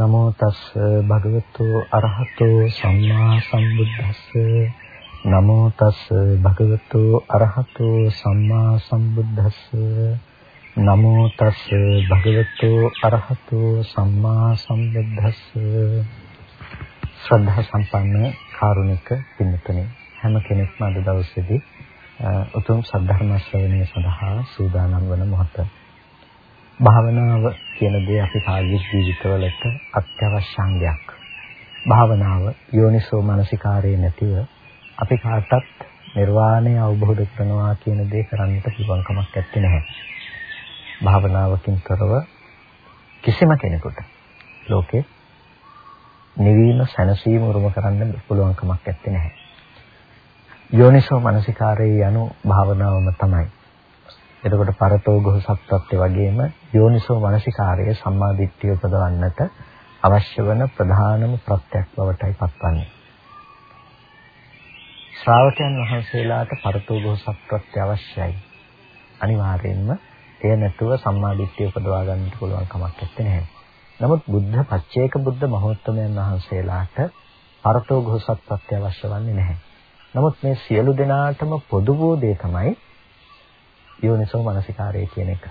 නමෝ තස් භගවතු අරහතෝ සම්මා සම්බුද්දස්ස. නමෝ තස් භගවතු අරහතෝ සම්මා සම්බුද්දස්ස. නමෝ තස් භගවතු අරහතෝ සම්මා සම්බුද්දස්ස. ශ්‍රද්ධා සම්පන්න කාරුණික පින්තුනි හැම කෙනෙක්ම අද දවසේදී උතුම් සද්ධර්ම ශ්‍රවණය සඳහා සූදානම් වන මොහොත. භාවනාව කියන දේ අපි කායික ජීවිතවලට අත්‍යවශ්‍ය අංගයක්. භාවනාව යෝනිසෝ මනසිකාරයේ නැතිව අපි කාටත් නිර්වාණය අවබෝධ කරනවා කියන දේ කරන්නට පුළුවන් කමක් නැත්තේ නැහැ. භාවනාවකින් කරව කිසිම කෙනෙකුට ලෝකේ නිවීම සැනසීම උරුම කරන්න පුළුවන් කමක් නැත්තේ නැහැ. යෝනිසෝ මනසිකාරයේ යනු භාවනාවම තමයි. එතකොට පරතෝගහ සත්‍යත්‍ය වගේම යෝනිසෝ මනසිකාරයේ සම්මාදිට්ඨිය උපදවන්නට අවශ්‍ය වන ප්‍රධානම ප්‍රත්‍යක් බවටයි පත්වන්නේ. ශ්‍රාවකයන් වහන්සේලාට පරතෝගහ සත්‍යත්‍ය අවශ්‍යයි. අනිවාර්යයෙන්ම එය නැතුව සම්මාදිට්ඨිය උපදවා ගන්නට පුළුවන් කමක් නැත්තේ. නමුත් බුද්ධ පච්චේක බුද්ධ මහෝත්තමයන් වහන්සේලාට පරතෝගහ සත්‍යත්‍ය අවශ්‍ය වන්නේ නැහැ. නමුත් මේ සියලු දෙනාටම පොදු වූ දේ තමයි යෝනිසෝ මනසිකාරය කියන එක.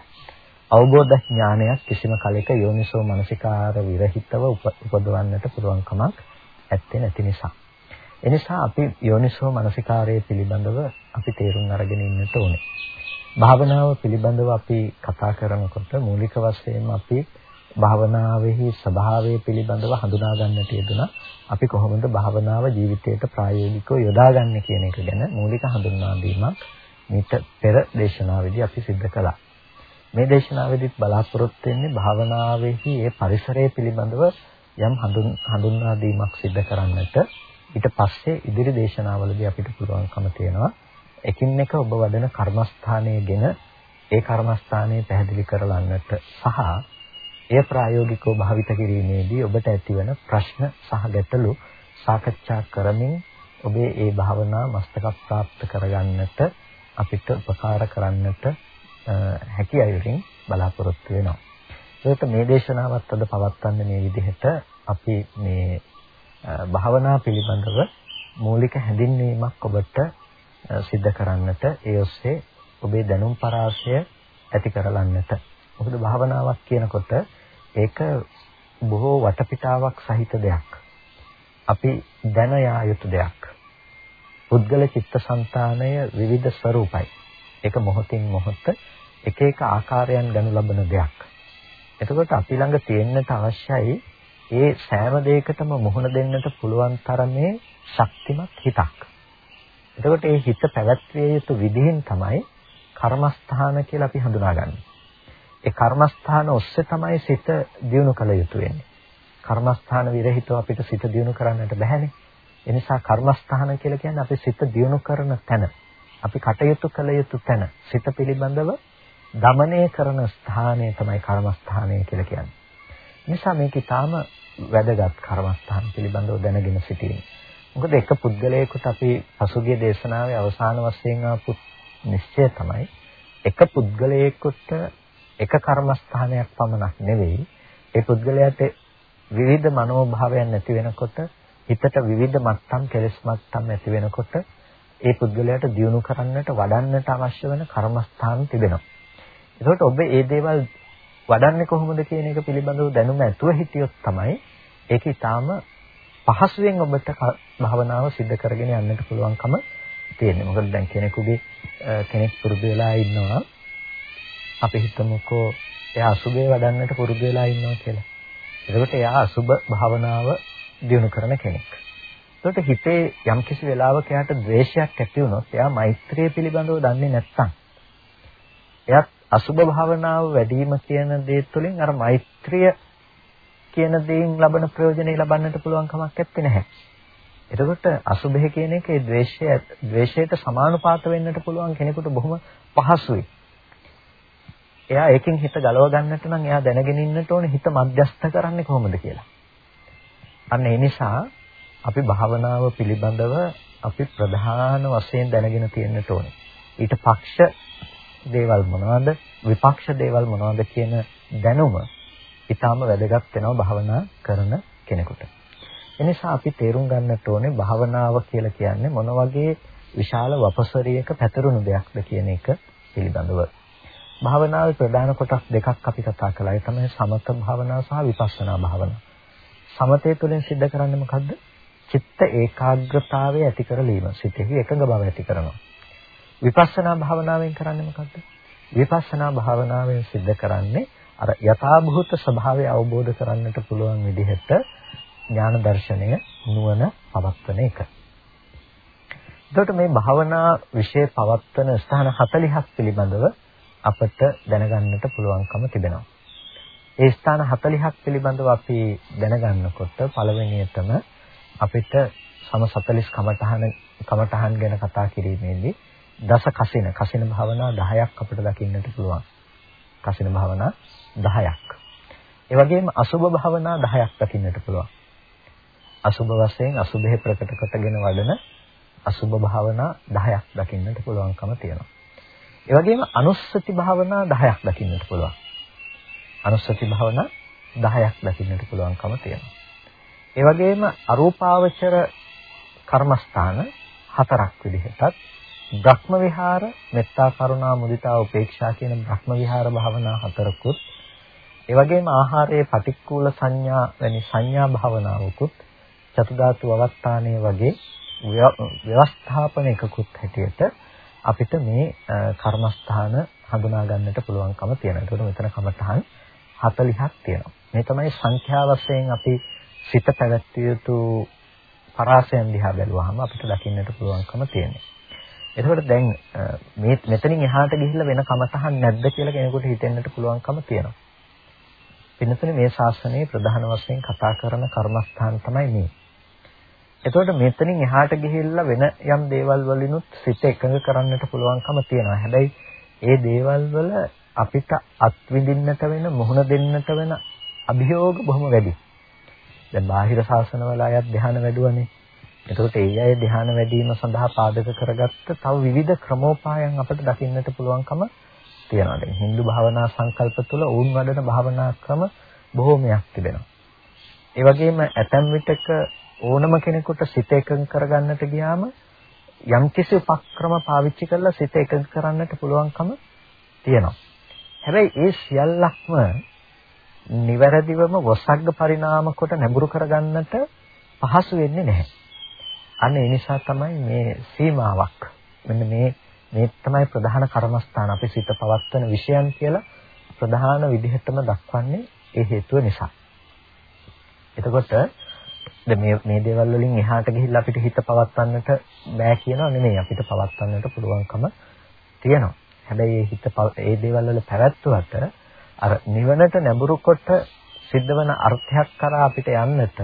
අවබෝධ ඥානයක් කිසිම කලෙක යෝනිසෝ මනසිකාර විරහිතව උපදවන්නට පුළුවන් කමක් ඇත්තේ නැති නිසා. එනිසා අපි යෝනිසෝ මනසිකාරය පිළිබඳව අපි තේරුම් අරගෙන ඉන්නට ඕනේ. භාවනාව පිළිබඳව අපි කතා කරනකොට මූලික වශයෙන්ම අපි භාවනාවෙහි ස්වභාවය පිළිබඳව හඳුනා ගන්නට යෙදුණා. අපි කොහොමද භාවනාව ජීවිතයට ප්‍රායෝගිකව යොදාගන්නේ කියන එක ගැන මූලික හඳුන්වා දීමක් මීට පෙර දේශනාවේදී අපි සිද්ධ කළා. මේ දේශනාවේදීත් බලාපොරොත්තු වෙන්නේ භාවනාවේහි ඒ පරිසරය පිළිබඳව යම් හඳුන්වා දීමක් සිද්ධ කරන්නට ඊට පස්සේ ඉදිරි දේශනාවලදී අපිට පුළුවන්කම තියෙනවා එකින් එක ඔබ වඩන කර්මස්ථානයේගෙන ඒ කර්මස්ථානයේ පැහැදිලි කරලන්නට සහ එය ප්‍රායෝගිකව භාවිත කිරීමේදී ඔබට ඇතිවන ප්‍රශ්න සහ ගැටලු සාකච්ඡා කරමින් ඔබේ ඒ භාවනා මස්තක ප්‍රාප්ත කරගන්නට අපිට උපකාර කරන්නට හැකි අයුරින් බලාපොරොත්තු වෙනවා. ඒකට මේ දේශනාවත් අද පවත්වන්නේ මේ විදිහට අපි මේ භාවනා පිළිබඳව මූලික හැඳින්වීමක් ඔබට සිද්ධ කරන්නට ඒ ඔස්සේ ඔබේ දැනුම් පරාසය ඇති කරලන්නට. මොකද භාවනාවක් කියනකොට ඒක බොහෝ වටපිටාවක් සහිත දෙයක්. අපි දැන යා යුතු දෙයක්. පුද්ගල චිත්තසංතානය විවිධ ස්වરૂපයි. ඒක මොහොතින් මොහොත එක එක ආකාරයන් ගනු ලබන දෙයක්. එතකොට අපි ළඟ තියෙන්නට අවශ්‍යයි ඒ සෑම දෙයකටම මුහුණ දෙන්නට පුළුවන් තරමේ ශක්තිමත් හිතක්. එතකොට ඒ හිත පැවැත්විය යුතු විදිහින් තමයි කර්මස්ථාන කියලා අපි හඳුනාගන්නේ. ඒ කර්මස්ථාන ඔස්සේ තමයි සිත දියුණු කළ යුතු වෙන්නේ. කර්මස්ථාන විරහිතව අපිට සිත දියුණු කරන්නට බැහැනේ. එනිසා කර්මස්ථාන කියලා කියන්නේ අපි සිත දියුණු කරන තැන. අපි කටයුතු කළ යුතු තැන. සිත පිළිබඳව দমনය කරන ස්ථානය තමයි කර්මස්ථානය කියලා කියන්නේ. නිසා මේක ඊටාම වැදගත් කර්මස්ථාන පිළිබඳව දැනගෙන සිටින්න. මොකද එක පුද්ගලයෙකුට අපි පසුගිය දේශනාවේ අවසාන වශයෙන් ආපු නිශ්චය තමයි එක පුද්ගලයෙකුට එක කර්මස්ථානයක් පමණක් නෙවෙයි ඒ පුද්ගලයාට විවිධ මනෝභාවයන් නැති වෙනකොට හිතට විවිධ මට්ටම් කෙලෙස් මට්ටම් ඇති වෙනකොට ඒ පුද්ගලයාට දියුණු කරන්නට වඩන්නට අවශ්‍ය වෙන කර්මස්ථාන තිබෙනවා. ඒකට ඔබ මේ දේවල් වඩන්නේ කොහොමද කියන එක පිළිබඳව දැනුම ඇතුව හිටියොත් තමයි ඒක ඊටාම පහසුවෙන් ඔබට භාවනාව සිද්ධ කරගෙන යන්නට පුළුවන්කම තියෙන්නේ. මොකද දැන් කෙනෙකුගේ කෙනෙක් පුරුදු වෙලා ඉන්නවා අපි හිතමුකෝ එයා අසුබේ වඩන්නට පුරුදු වෙලා ඉන්නවා කියලා. එතකොට එයා අසුබ භාවනාව දිනු කරන කෙනෙක්. ඒකට හිතේ යම්කිසි වෙලාවක එයාට ද්වේෂයක් ඇති වුණොත් එයා මෛත්‍රිය පිළිබඳව දන්නේ නැත්නම් එයාත් අසුභ භාවනාව වැඩිම කියන දේ තුළින් අර මෛත්‍රිය කියන දේෙන් ලබන ප්‍රයෝජනෙ ලබන්නට පුළුවන් කමක් නැත්තේ නැහැ. එතකොට අසුභය කියන එක ඒ ද්වේෂය ද්වේෂයට සමානුපාත වෙන්නට පුළුවන් කෙනෙකුට බොහොම පහසුයි. එයා ඒකෙන් හිත ගලව ගන්නට නම් එයා දැනගෙන ඉන්නට ඕනේ හිත මධ්‍යස්ථ කරන්නේ කොහොමද කියලා. අන්න ඒ නිසා අපි භාවනාව පිළිබඳව අපි ප්‍රධාන වශයෙන් දැනගෙන තියෙන්නට ඕනේ. ඊට පක්ෂ දේවල් මොනවද? විපක්ෂ දේවල් මොනවද කියන දැනුම ඊටාම වැදගත් වෙනවා භාවනා කරන කෙනෙකුට. එනිසා අපි තේරුම් ගන්නට ඕනේ භාවනාව කියලා කියන්නේ මොන වගේ විශාල වපසරියක පැතිරුණු දෙයක්ද කියන එක පිළිබඳව. භාවනාවේ ප්‍රධාන කොටස් දෙකක් අපි කතා කළා. ඒ තමයි සමත භාවනාව සහ විපස්සනා භාවනාව. සමතය තුළින් සිද්ධ කරන්නේ මොකද්ද? චිත්ත ඒකාග්‍රතාවය ඇති කරලීම. සිතෙහි එකඟ බව ඇති කරනවා. විපස්සනා භාවනාවෙන් කරන්නේ මොකද්ද? විපස්සනා භාවනාවෙන් සිද්ධ කරන්නේ අර යථාභූත ස්වභාවය අවබෝධ කරන්නට පුළුවන් විදිහට ඥාන දර්ශනය නුවණ පවත්වන එක. එතකොට මේ භාවනා વિશે පවත්වන ස්ථාන 40ක් පිළිබඳව අපට දැනගන්නට පුළුවන්කම තිබෙනවා. ඒ ස්ථාන 40ක් පිළිබඳව අපි දැනගන්නකොට පළවෙනියටම අපිට සම 40 කමඨහන කමඨහන් ගැන කතා කිරීමේදී දස කසින කසින භාවනා 10ක් අපිට දකින්නට පුළුවන්. කසින භාවනා 10ක්. ඒ වගේම අසුභ භාවනා 10ක් දකින්නට පුළුවන්. අසුභ වශයෙන් අසුභේ ප්‍රකට කොටගෙන වඩන අසුභ භාවනා 10ක් දකින්නට පුළුවන්කම තියෙනවා. ඒ වගේම අනුස්සති භාවනා 10ක් දකින්නට පුළුවන්. අනුස්සති භාවනා 10ක් දකින්නට පුළුවන්කම තියෙනවා. ඒ වගේම අරූපාවචර කර්මස්ථාන හතරක් විදිහටත් බ්‍රහ්ම විහාර, මෙත්තා කරුණා මුදිතා උපේක්ෂා කියන බ්‍රහ්ම විහාර භාවනා හතරකුත් ඒ වගේම ආහාරයේ පටික්කුල සංඥා වැනි සංඥා භාවනාවකුත් චතුධාතු අවස්ථානයේ වගේ ව්‍යවස්ථාපන එකකුත් හැටියට අපිට මේ කර්මස්ථාන හඳුනා ගන්නට පුළුවන්කම තියෙනවා. ඒකට මෙතන කමතහන් 40ක් තියෙනවා. මේ තමයි සංඛ්‍යා වශයෙන් අපි සිත පැවැත්විය යුතු පරාසයන් දිහා බැලුවාම අපිට දකින්නට පුළුවන්කම තියෙනවා. එතකොට දැන් මේ මෙතනින් එහාට ගිහිල්ලා වෙන කමතහන් නැද්ද කියලා කෙනෙකුට හිතෙන්නට පුළුවන්කම තියෙනවා. පින්නතුනේ මේ ශාසනයේ ප්‍රධාන වශයෙන් කතා කරන කර්මස්ථාන තමයි මේ. එතකොට මෙතනින් එහාට ගිහිල්ලා වෙන යම් දේවල් වලිනුත් සිත එකඟ කරන්නට පුළුවන්කම තියෙනවා. හැබැයි ඒ දේවල් වල අපිට අත්විඳින්නට වෙන මුහුණ දෙන්නට වෙන අභියෝග බොහොම වැඩි. දැන් බාහිර ශාසනවල අයත් ධ්‍යාන වැඩුවනේ. එතකොට ඒ අය ධ්‍යාන වැඩිම සඳහා පාදක කරගත්ත තව විවිධ ක්‍රමෝපායන් අපිට දකින්නට පුළුවන්කම තියෙනවා. දැන් Hindu භාවනා සංකල්ප තුළ වුන් වඩන භාවනා ක්‍රම බොහෝමයක් තිබෙනවා. ඒ වගේම ඇතැම් විටක ඕනම කෙනෙකුට සිත එකඟ කරගන්නට ගියාම යම්කිසි උපක්‍රම පාවිච්චි කරලා සිත එකඟ කරන්නට පුළුවන්කම තියෙනවා. හැබැයි ඒ සියල්ලක්ම නිවැරදිවම වසග්ග පරිණාම කොට නැඹුරු කරගන්නට පහසු වෙන්නේ නැහැ. අන්න ඒ නිසා තමයි මේ සීමාවක් මෙන්න මේ මේ තමයි ප්‍රධාන කර්මස්ථාන අපි සිත පවත්වන විෂයන් කියලා ප්‍රධාන විදිහටම දක්වන්නේ ඒ හේතුව නිසා. එතකොට මේ මේ දේවල් වලින් එහාට ගිහිල්ලා අපිට හිත පවත්වන්නට බෑ කියනවා නෙමෙයි අපිට පවත්වන්නට පුළුවන්කම තියෙනවා. හැබැයි මේ හිත ඒ දේවල් වල පැවැත්වුවට අර නිවනට නැඹුරු කොට සිද්ධ වෙන අර්ථයක් කරා අපිට යන්නට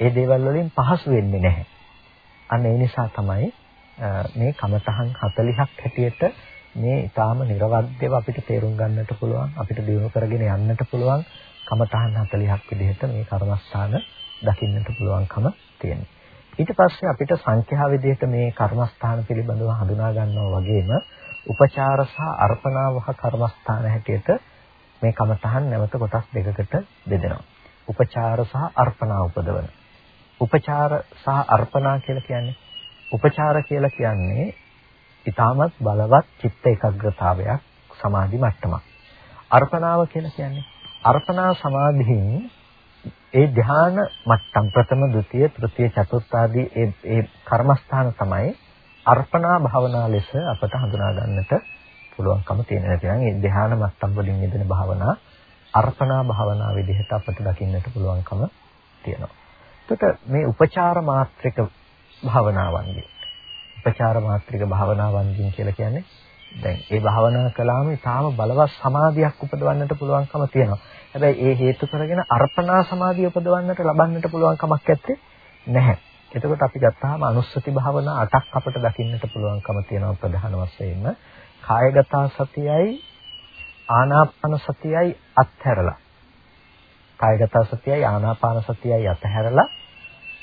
ඒ දේවල් වලින් පහසු වෙන්නේ නැහැ. අන්න ඒ නිසා තමයි මේ කමතහන් 40ක් හැටියට මේ ඊටාම නිර්වද්‍යව අපිට තේරුම් ගන්නට පුළුවන් අපිට දිනු කරගෙන යන්නට පුළුවන් කමතහන් 40ක් විදිහට මේ කර්මස්ථාන දකින්නට පුළුවන්කම තියෙනවා. ඊට පස්සේ අපිට සංඛ්‍යා විදිහට මේ කර්මස්ථාන පිළිබඳව හඳුනා ගන්නවා වගේම උපචාර සහ අර්පණාවහ කර්මස්ථාන හැටියට මේ කමතහන් නැවත කොටස් දෙකකට බෙදෙනවා. උපචාර සහ අර්පණා උපදවන උපචාර සහ අර්පණා කියලා කියන්නේ උපචාර කියලා කියන්නේ ඊටමත් බලවත් චිත්ත ඒකාග්‍රතාවයක් සමාධි මට්ටමක්. අර්පණාව කියලා කියන්නේ අර්පණා සමාධියෙන් ඒ ධ්‍යාන මට්ටම් ප්‍රථම, ဒုတိ ය, තෘතිය, චතුර්ථ ආදී ඒ ඒ කර්මස්ථාන තමයි අර්පණා භාවනා ලෙස අපට හඳුනා ගන්නට පුළුවන්කම තියෙන. නැත්නම් ඒ ධ්‍යාන මට්ටම් වලින් යෙදෙන භාවනා අර්පණා භාවනා විදිහට අපට දකින්නට පුළුවන්කම තියෙනවා. එතකොට මේ උපචාර මාත්‍රික භාවනාවන්ගේ උපචාර මාත්‍රික භාවනාවන්ගෙන් කියලා කියන්නේ දැන් ඒ භාවනා කළාම ඊටාම බලවත් සමාධියක් උපදවන්නට පුළුවන්කම තියෙනවා. හැබැයි ඒ හේතු කරගෙන අර්පණා සමාධිය උපදවන්නට ලබන්නට පුළුවන් කමක් නැත්තේ නැහැ. එතකොට අපි ගත්තාම අනුස්සති භාවනා අටක් අපිට දකින්නට පුළුවන්කම තියෙනවා ප්‍රධාන වශයෙන්ම. කායගත සතියයි ආනාපාන සතියයි අත්හැරලා. කායගත සතියයි ආනාපාන සතියයි අතහැරලා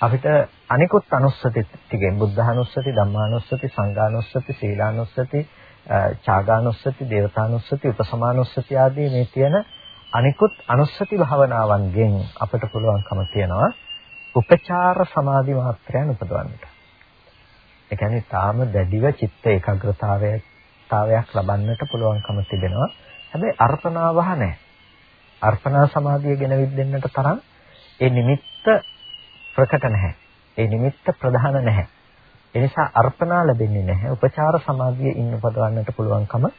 අපිට අනිකුත් අනුස්සති ටිකෙන් බුද්ධානුස්සති ධම්මානුස්සති සංඝානුස්සති සීලානුස්සති චාගානුස්සති දේවතානුස්සති උපසමානුස්සති ආදී මේ තියෙන අනිකුත් අනුස්සති භාවනාවන්ගෙන් අපිට පුළුවන්කම තියෙනවා. උපචාර සමාධි මාත්‍රයන් උපදවන්නට. ඒ කියන්නේ තාම දැඩිව චිත්ත ඒකාග්‍රතාවයක් තාවයක් ලබන්නට පුළුවන්කම තිබෙනවා. හැබැයි අර්පණාවහ නැහැ. අර්පණා සමාධිය ගෙන විද්දෙන්නට තරම් ඒ නිමිත්ත ප්‍රකට නැහැ. ඒ නිමිත්ත ප්‍රධාන නැහැ. ඒ නිසා අර්පණා ලැබෙන්නේ නැහැ. උපචාර සමාධිය ඉන්න පදවන්නට පුළුවන්කම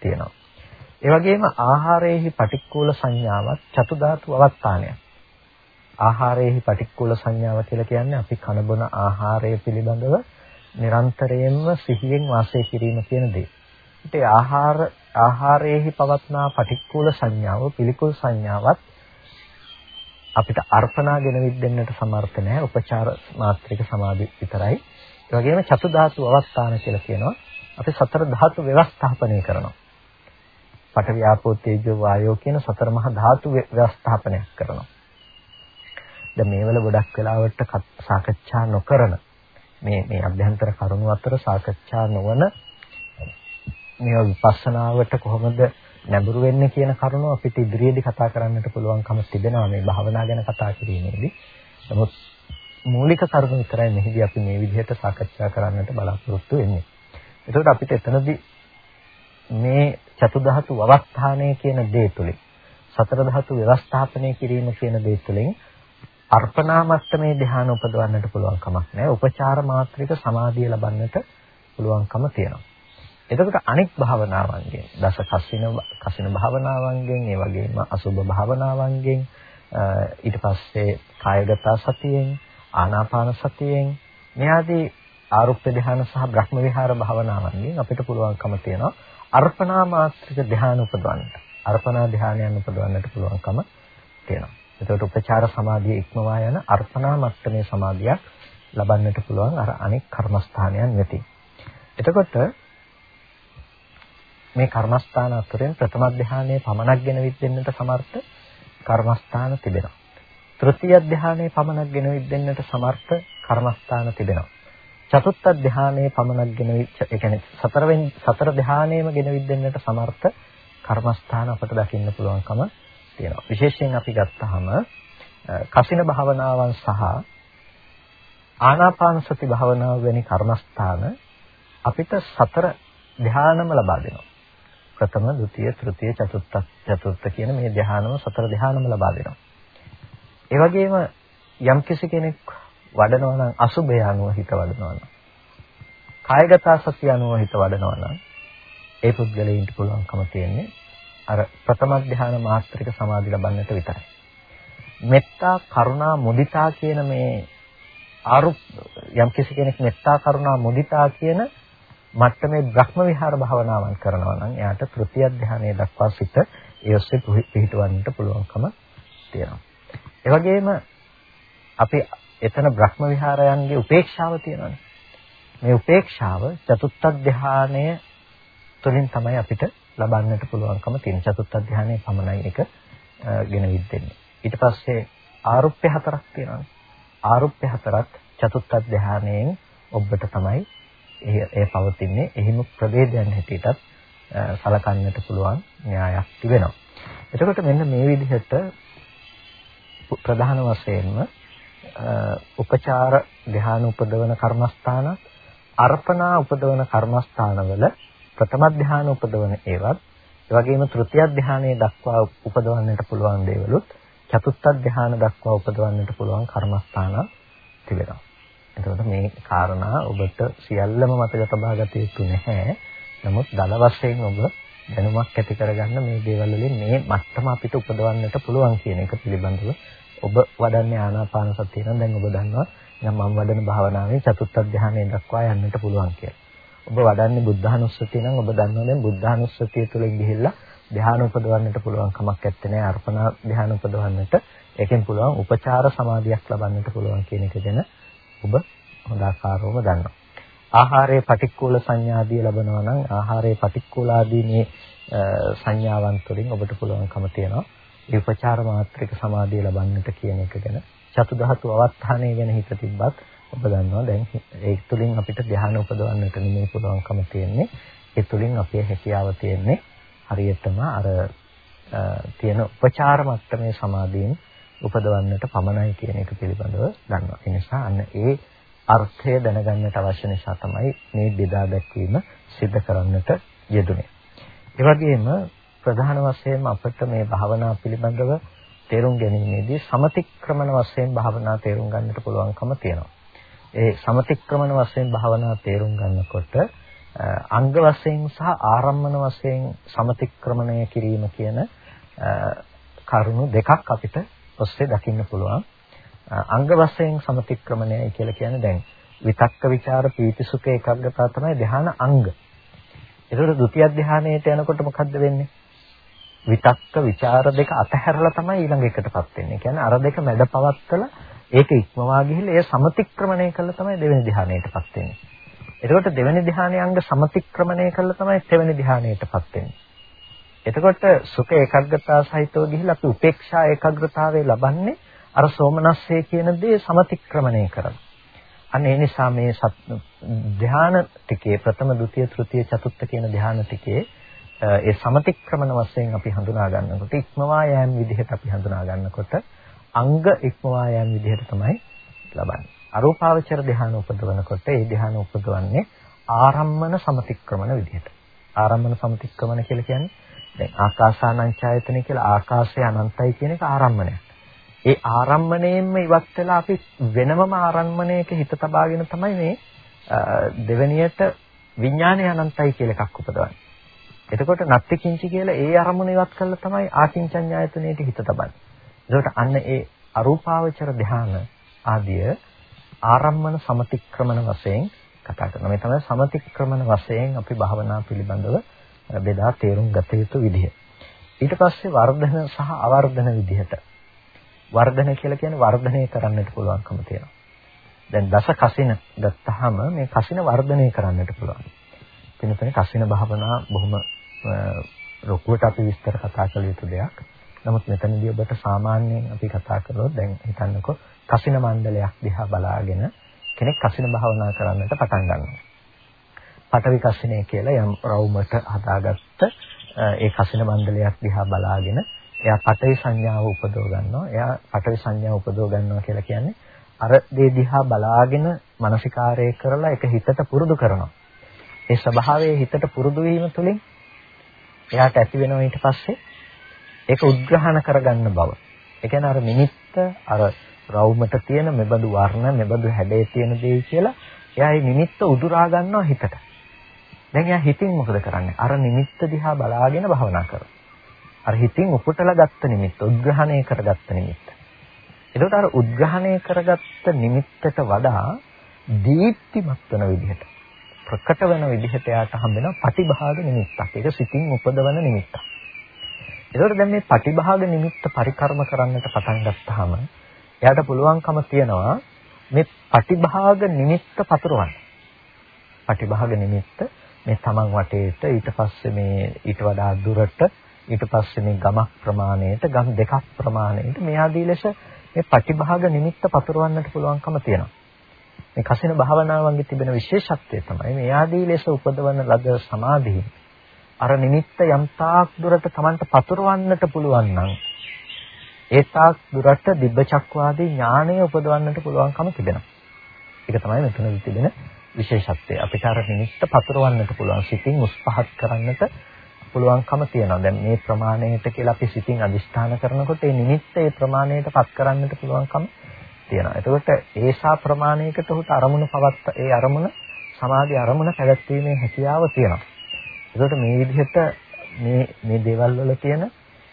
තියෙනවා. ඒ වගේම ආහාරයේහි පටික්කුල සංඥාවක් චතු ධාතු අවස්ථානයක්. ආහාරයේහි පටික්කුල සංඥාව කියලා කියන්නේ අපි කන බොන ආහාරය පිළිබඳව නිරන්තරයෙන්ම සිහියෙන් වාසය කිරීම කියන දේ. ඒ ආහාර ආහාරයේහි පවත්නා පටික්කුල සංඥාව පිළිකුල් සංඥාවත් අපිට අර්පණාගෙන විද්දෙන්නට සමර්ථ නැහැ. උපචාර මාත්‍රික සමාධි විතරයි. ඒ වගේම චතු ධාතු අවස්ථාන කියලා කියනවා. අපි සතර ධාතු ව්‍යවස්ථාපනය කරනවා. පඨවි ආපෝ තේජෝ වායෝ කියන සතර මහා ධාතු ව්‍යවස්ථාපනයක් කරනවා. දැන් මේවල ගොඩක් වෙලාවට සාකච්ඡා නොකරන මේ මේ අභ්‍යන්තර කරුණු අතර සාකච්ඡා නොවන මේවා විපස්සනාවට කොහොමද නැඹුරු වෙන්නේ කියන කරුණ අපිට ඉදිරියේදී කතා කරන්නට පුළුවන්කම තිබෙනවා මේ භාවනා ගැන කතා කිරීමේදී. නමුත් මූලික කරුණු විතරයි මෙහිදී අපි මේ විදිහට සාකච්ඡා කරන්නට බලාපොරොත්තු වෙන්නේ. එතකොට අපිට එතනදී මේ චතු ධාතු අවස්ථානය කියන දේ තුලින් සතර ධාතු ව්‍යවස්ථාපනය කිරීම කියන දේ තුලින් අර්පණා මට්ටමේ ධ්‍යාන උපදවන්නට පුළුවන් කමක් නැහැ. උපචාර මාත්‍රික සමාධිය ලබන්නට පුළුවන්කම තියෙනවා. එතකොට අනෙක් භාවනාවන්ගෙන් දස කසින කසින භාවනාවන්ගෙන් ඒ වගේම අසුභ භාවනාවන්ගෙන් ඊට පස්සේ කායගත සතියෙන් ආනාපාන සතියෙන් මේ ආදී ආරුප්ප ධ්‍යාන සහ බ්‍රහ්ම විහාර භාවනාවන්ගෙන් අපිට පුළුවන්කම තියෙනවා අර්පණා මාත්‍රික ධ්‍යාන උපදවන්න. අර්පණා ධ්‍යානයන් උපදවන්නට පුළුවන්කම තියෙනවා. එතකොට උපචාර සමාධිය ඉක්මවා යන අර්පණා මට්ටමේ සමාධියක් ලබන්නට පුළුවන් අර අනෙක් කර්මස්ථානයන් වෙතින්. එතකොට මේ කර්මස්ථාන අතරින් ප්‍රථම ධානයේ පමණක් ගෙන විද්දෙන්නට සමර්ථ කර්මස්ථාන තිබෙනවා. තෘතීය ධානයේ පමණක් ගෙන විද්දෙන්නට සමර්ථ කර්මස්ථාන තිබෙනවා. චතුත්ථ ධානයේ පමණක් ගෙන ඒ කියන්නේ සතරවෙනි සතර ධානයේම ගෙන විද්දෙන්නට සමර්ථ කර්මස්ථාන අපට දකින්න පුළුවන්කම තියෙනවා. විශේෂයෙන් අපි ගත්තාම කසින භාවනාවන් සහ ආනාපාන සති භාවනාව වැනි කර්මස්ථාන අපිට සතර ධානම ලබා දෙනවා. ප්‍රථම, ဒုတိ ය, තෘතිය, චතුර්ථ, චතුර්ථ කියන මේ ධානම සතර ධානම ලබා දෙනවා. ඒ වගේම යම් කෙනෙක් වඩනවා නම් අසුභය අනුව හිත වඩනවා නම් කායගත සතිය අනුව හිත වඩනවා නම් ඒ පුද්ගලයින්ට පුළුවන්කම තියෙන්නේ අර ප්‍රථම ධාන මාත්‍රික සමාධි ලබන්නට විතරයි. මෙත්තා කරුණා මුදිතා කියන මේ ආරු යම් කෙනෙක් මෙත්තා කරුණා මුදිතා කියන මට්ටමේ බ්‍රහ්ම විහාර භාවනාවන් කරනවා නම් එයාට තෘතිය ධානයේ දක්වා සිට ඒ ඔස්සේ පිහිටවන්නට පුළුවන්කම තියෙනවා. ඒ වගේම අපි එතන බ්‍රහ්ම විහාරයන්ගේ උපේක්ෂාව තියෙනවානේ. මේ උපේක්ෂාව චතුත්ථ ධානය තුළින් තමයි අපිට ලබන්නට පුළුවන්කම තියෙන. චතුත්ථ ධානයේ පමණයි එක ගෙන විද්දෙන්නේ. ඊට පස්සේ ආරුප්‍ය හතරක් තියෙනවානේ. ආරුප්‍ය හතරත් චතුත්ථ ධානයෙන් ඔබට තමයි ඒ පවතින්නේ. එහිම ප්‍රවේදයන් හැටියටත් සලකන්නට පුළුවන් න්‍යායක් තිබෙනවා. එතකොට මෙන්න මේ විදිහට ප්‍රධාන වශයෙන්ම උපචාර ධ්‍යාන උපදවන කර්මස්ථානත් අර්පණා උපදවන කර්මස්ථානවල ප්‍රථම ධ්‍යාන උපදවන ඒවත් ඒ වගේම තෘතිය ධ්‍යානයේ දක්වා උපදවන්නට පුළුවන් දේවලුත් චතුත්ථ ධ්‍යාන දක්වා උපදවන්නට පුළුවන් කර්මස්ථාන තිබෙනවා. එතකොට මේ කාරණා ඔබට සියල්ලම මතක තබා ගත යුතු නැහැ. නමුත් දල වශයෙන් ඔබ දැනුමක් ඇති කරගන්න මේ දේවල් වලින් මේ මට්ටම අපිට උපදවන්නට පුළුවන් කියන එක පිළිබඳව ඔබ වඩන්නේ ආනාපාන සතිය නම් දැන් ඔබ දන්නවා නම් මම වඩන භාවනාවේ චතුත්ථ ධානයේ දක්වා යන්නට පුළුවන් කියලා. ඔබ වඩන්නේ බුද්ධානුස්සතිය නම් ඔබ දන්නවා දැන් බුද්ධානුස්සතිය තුළින් ගිහිල්ලා ධ්‍යාන උපදවන්නට පුළුවන් කමක් නැත්තේ නෑ අර්පණා ධ්‍යාන උපදවන්නට ඒකෙන් පුළුවන් උපචාර සමාධියක් ලබන්නට පුළුවන් කියන එක ගැන ඔබ හොඳ ආකාරවම දන්නවා. ආහාරයේ පටික්කුල සංඥාදී ලැබනවා නම් ආහාරයේ පටික්කුලාදී මේ සංඥාවන් තුළින් ඔබට පුළුවන්කම තියෙනවා ඒ උපචාර මාත්‍රික සමාධිය ලබන්නට කියන එක ගැන චතු ධාතු අවස්ථානය ගැන හිත තිබ්බත් ඔබ දන්නවා දැන් ඒ තුලින් අපිට ධ්‍යාන උපදවන්නට නෙමෙයි පුළුවන්කම තියෙන්නේ ඒ තුලින් අපේ හැකියාව තියෙන්නේ හරියටම අර තියෙන උපචාර මට්ටමේ සමාධියෙන් උපදවන්නට පමණයි කියන එක පිළිබඳව දන්නවා. ඒ නිසා අන්න ඒ අර්ථය දැනගන්නට අවශ්‍ය නිසා තමයි මේ බෙදා දැක්වීම සිදු කරන්නට යෙදුනේ. ඒ වගේම ප්‍රධාන වශයෙන්ම අපිට මේ භාවනා පිළිබඳව තේරුම් ගැනීමේදී සමතික්‍රමන වශයෙන් භාවනා තේරුම් ගන්නට පුළුවන්කම තියෙනවා. ඒ සමතික්‍රමන වශයෙන් භාවනාව තේරුම් ගන්නකොට අංග වශයෙන් සහ ආරම්මන වශයෙන් සමතික්‍රමණය කිරීම කියන කරුණු දෙකක් අපිට ඔස්සේ දකින්න පුළුවන්. අංග වශයෙන් සමතික්‍රමණයයි කියලා කියන්නේ දැන් විතක්ක ਵਿਚාර පීතිසුඛ ඒකාග්‍රතාව තමයි ධ්‍යාන අංග. ඒකට ဒုတိ ය ධ්‍යානයට යනකොට මොකද්ද වෙන්නේ? විතක්ක ਵਿਚාර දෙක අතහැරලා තමයි ඊළඟ එකටපත් වෙන්නේ. කියන්නේ අර දෙක මැඩ පවත්තලා ඒක ඉක්මවා ගිහිල්ලා ඒ සමතික්‍රමණය කළා තමයි දෙවෙනි ධ්‍යානයටපත් වෙන්නේ. එතකොට දෙවෙනි ධ්‍යානයේ අංග සමතික්‍රමණය කළා තමයි තෙවෙනි ධ්‍යානයටපත් වෙන්නේ. එතකොට සුඛ ඒකාග්‍රතාව සහිතව ගිහිල්ලා අපි උපේක්ෂා ඒකාග්‍රතාවේ ලබන්නේ අර සෝමනස්සේ කියන දේ සමතික්‍රමණය කරලා. අන්න ඒ නිසා මේ ධ්‍යාන ටිකේ ප්‍රථම, ဒုတိ ය, තෘතිය, චතුර්ථ කියන ධ්‍යාන ටිකේ ඒ සමතික්‍රමන වශයෙන් අපි හඳුනා ගන්නකොට ඉක්මවා යෑම විදිහට අපි හඳුනා ගන්නකොට අංග ඉක්මවා යෑම විදිහට තමයි ලබන්නේ. අරූපාවචර ධ්‍යාන උපදවනකොට ඒ ධ්‍යාන උපදවන්නේ ආරම්මන සමතික්‍රමන විදිහට. ආරම්මන සමතික්‍රමන කියලා කියන්නේ දැන් ආකාසානංචායතන කියලා ආකාශය අනන්තයි කියන එක ආරම්මණයක්. ඒ ආරම්මණයෙන්ම ඉවත් වෙලා අපි වෙනමම ආරම්මණයක හිත තබාගෙන තමයි මේ දෙවෙනියට විඥානය අනන්තයි කියලා එකක් උපදවන්නේ. එතකොට නත්ති කිංචි කියලා ඒ අරමුණ ඉවත් කළා තමයි ආකින්චඤ්ඤායතනෙට හිත තබන්නේ. එතකොට අන්න ඒ අරූපාවචර ධාන ආදිය ආරම්මන සමතික්‍රමන වශයෙන් කතා කරනවා. මේ තමයි සමතික්‍රමන වශයෙන් අපි භාවනා පිළිබඳව බෙදා තේරුම් ගත යුතු විදිහ. ඊට පස්සේ වර්ධන සහ අවර්ධන විදිහට වර්ධන කියලා කියන්නේ වර්ධනය කරන්නට පුළුවන්කම තියෙනවා. දැන් දස කසින ගත්තාම මේ කසින වර්ධනය කරන්නට පුළුවන්. වෙනතන කසින භාවනා බොහොම ලොකුවට අපි විස්තර කතා කළ යුතු දෙයක්. නමුත් මෙතනදී ඔබට සාමාන්‍යයෙන් අපි කතා කරලා දැන් හිතන්නකෝ කසින මණ්ඩලයක් දිහා බලාගෙන කෙනෙක් කසින භාවනා කරන්නට පටන් ගන්නවා. පටවි කසිනේ කියලා යම් රවුමට හදාගත්ත ඒ කසින මණ්ඩලයක් දිහා බලාගෙන එයා පටවි සංඥාව උපදව ගන්නවා. එයා පටවි සංඥාව උපදව ගන්නවා කියලා කියන්නේ අර දේ දිහා බලාගෙන මානසිකාරය කරලා ඒක හිතට පුරුදු කරනවා. ඒ ස්වභාවයේ හිතට පුරුදු වීම තුළින් එයාට ඇති වෙනවා ඊට පස්සේ ඒක උද්ග්‍රහණ කරගන්න බව. ඒ කියන්නේ අර නිමිත්ත අර රවුමට තියෙන මෙබඳු වර්ණ මෙබඳු හැඩේ තියෙන දේ කියලා එයා මේ නිමිත්ත උදුරා ගන්නවා හිතට. දැන් එයා හිතින් මොකද කරන්නේ? අර නිමිත්ත දිහා බලාගෙන භවනා කරනවා. අර හිතින් උපුටලා ගත්ත නිමිත්ත උද්ග්‍රහණය කරගත්ත නිමිත්ත. එතකොට අර උද්ග්‍රහණය කරගත්ත නිමිත්තට වඩා දීප්තිමත් වෙන විදිහට ප්‍රකට වෙන විදිහට එයාට හම්බෙන පටිභාග නිමිත්තක්. ඒක සිතින් උපදවන නිමිත්තක්. ඒකට දැන් මේ පටිභාග නිමිත්ත පරිකර්ම කරන්නට පටන් ගත්තාම එයාට පුළුවන්කම තියනවා මේ පටිභාග නිමිත්ත පතුරවන්න. පටිභාග නිමිත්ත මේ තමන් වටේට ඊට පස්සේ මේ ඊට වඩා දුරට ඊට පස්සේ මේ ගමක් ප්‍රමාණයට ගම් දෙකක් ප්‍රමාණයට මේ ආදී ලෙස මේ පටිභාග නිමිත්ත පතුරවන්නට පුළුවන්කම තියෙනවා. මේ කසින භාවනාවන්ගේ තිබෙන විශේෂත්වය තමයි මේ ආදී ලෙස උපදවන ලද සමාධිය. අර නිමිත්ත යම් තාක් දුරට Tamanට පතුරවන්නට පුළුවන් නම් ඒ තාක් දුරට දිබ්බචක්වාදී ඥානය උපදවන්නට පුළුවන්කම තිබෙනවා. ඒක තමයි මෙතනදී තිබෙන විශේෂත්වය. අපිට අර නිමිත්ත පතුරවන්නට පුළුවන් සිතින් උස්පහත් කරන්නට පුළුවන්කම තියෙනවා. දැන් මේ ප්‍රමාණයට කියලා අපි සිතින් අදිස්ථාන කරනකොට ඒ නිමිත්ත ඒ ප්‍රමාණයට පත් කරන්නට පුළුවන්කම තියෙනවා. එතකොට ඒසා ප්‍රමාණයකට උට අරමුණ පවත් ඒ අරමුණ සමාධි අරමුණ පැවැත්වීමේ හැකියාව තියෙනවා. එතකොට මේ විදිහට මේ මේ දේවල් වල තියෙන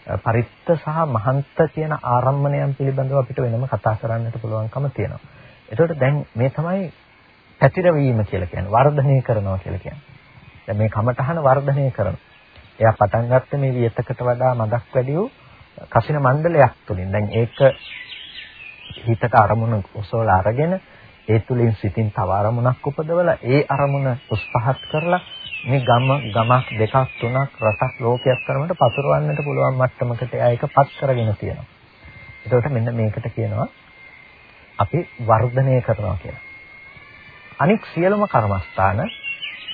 පරිත්ත සහ මහන්ත කියන ආරම්මණයන් පිළිබඳව අපිට වෙනම කතා කරන්නට පුළුවන්කම තියෙනවා. එතකොට දැන් මේ තමයි පැතිරවීම කියලා කියන්නේ වර්ධනය කරනවා කියලා කියන්නේ. දැන් මේ කමඨහන වර්ධනය කරනවා. එයා පටන් ගත්ත මේ වියතකට වඩා මදක් වැඩි වූ කසින මණ්ඩලයක් තුලින්. දැන් ඒක හිතට අරමුණ ඔසවලා අරගෙන ඒ තුලින් සිතින් තව අරමුණක් උපදවලා ඒ අරමුණ උස්පහත් කරලා මේ ගම ගමක් දෙකක් තුනක් රසක් ලෝකයක් කරනකොට පතුරවන්නට පුළුවන් මට්ටමකට ඒකපත් කරගෙන තියෙනවා. එතකොට මෙන්න මේකට කියනවා අපි වර්ධනය කරනවා කියලා. අනික් සියලුම කර්මස්ථාන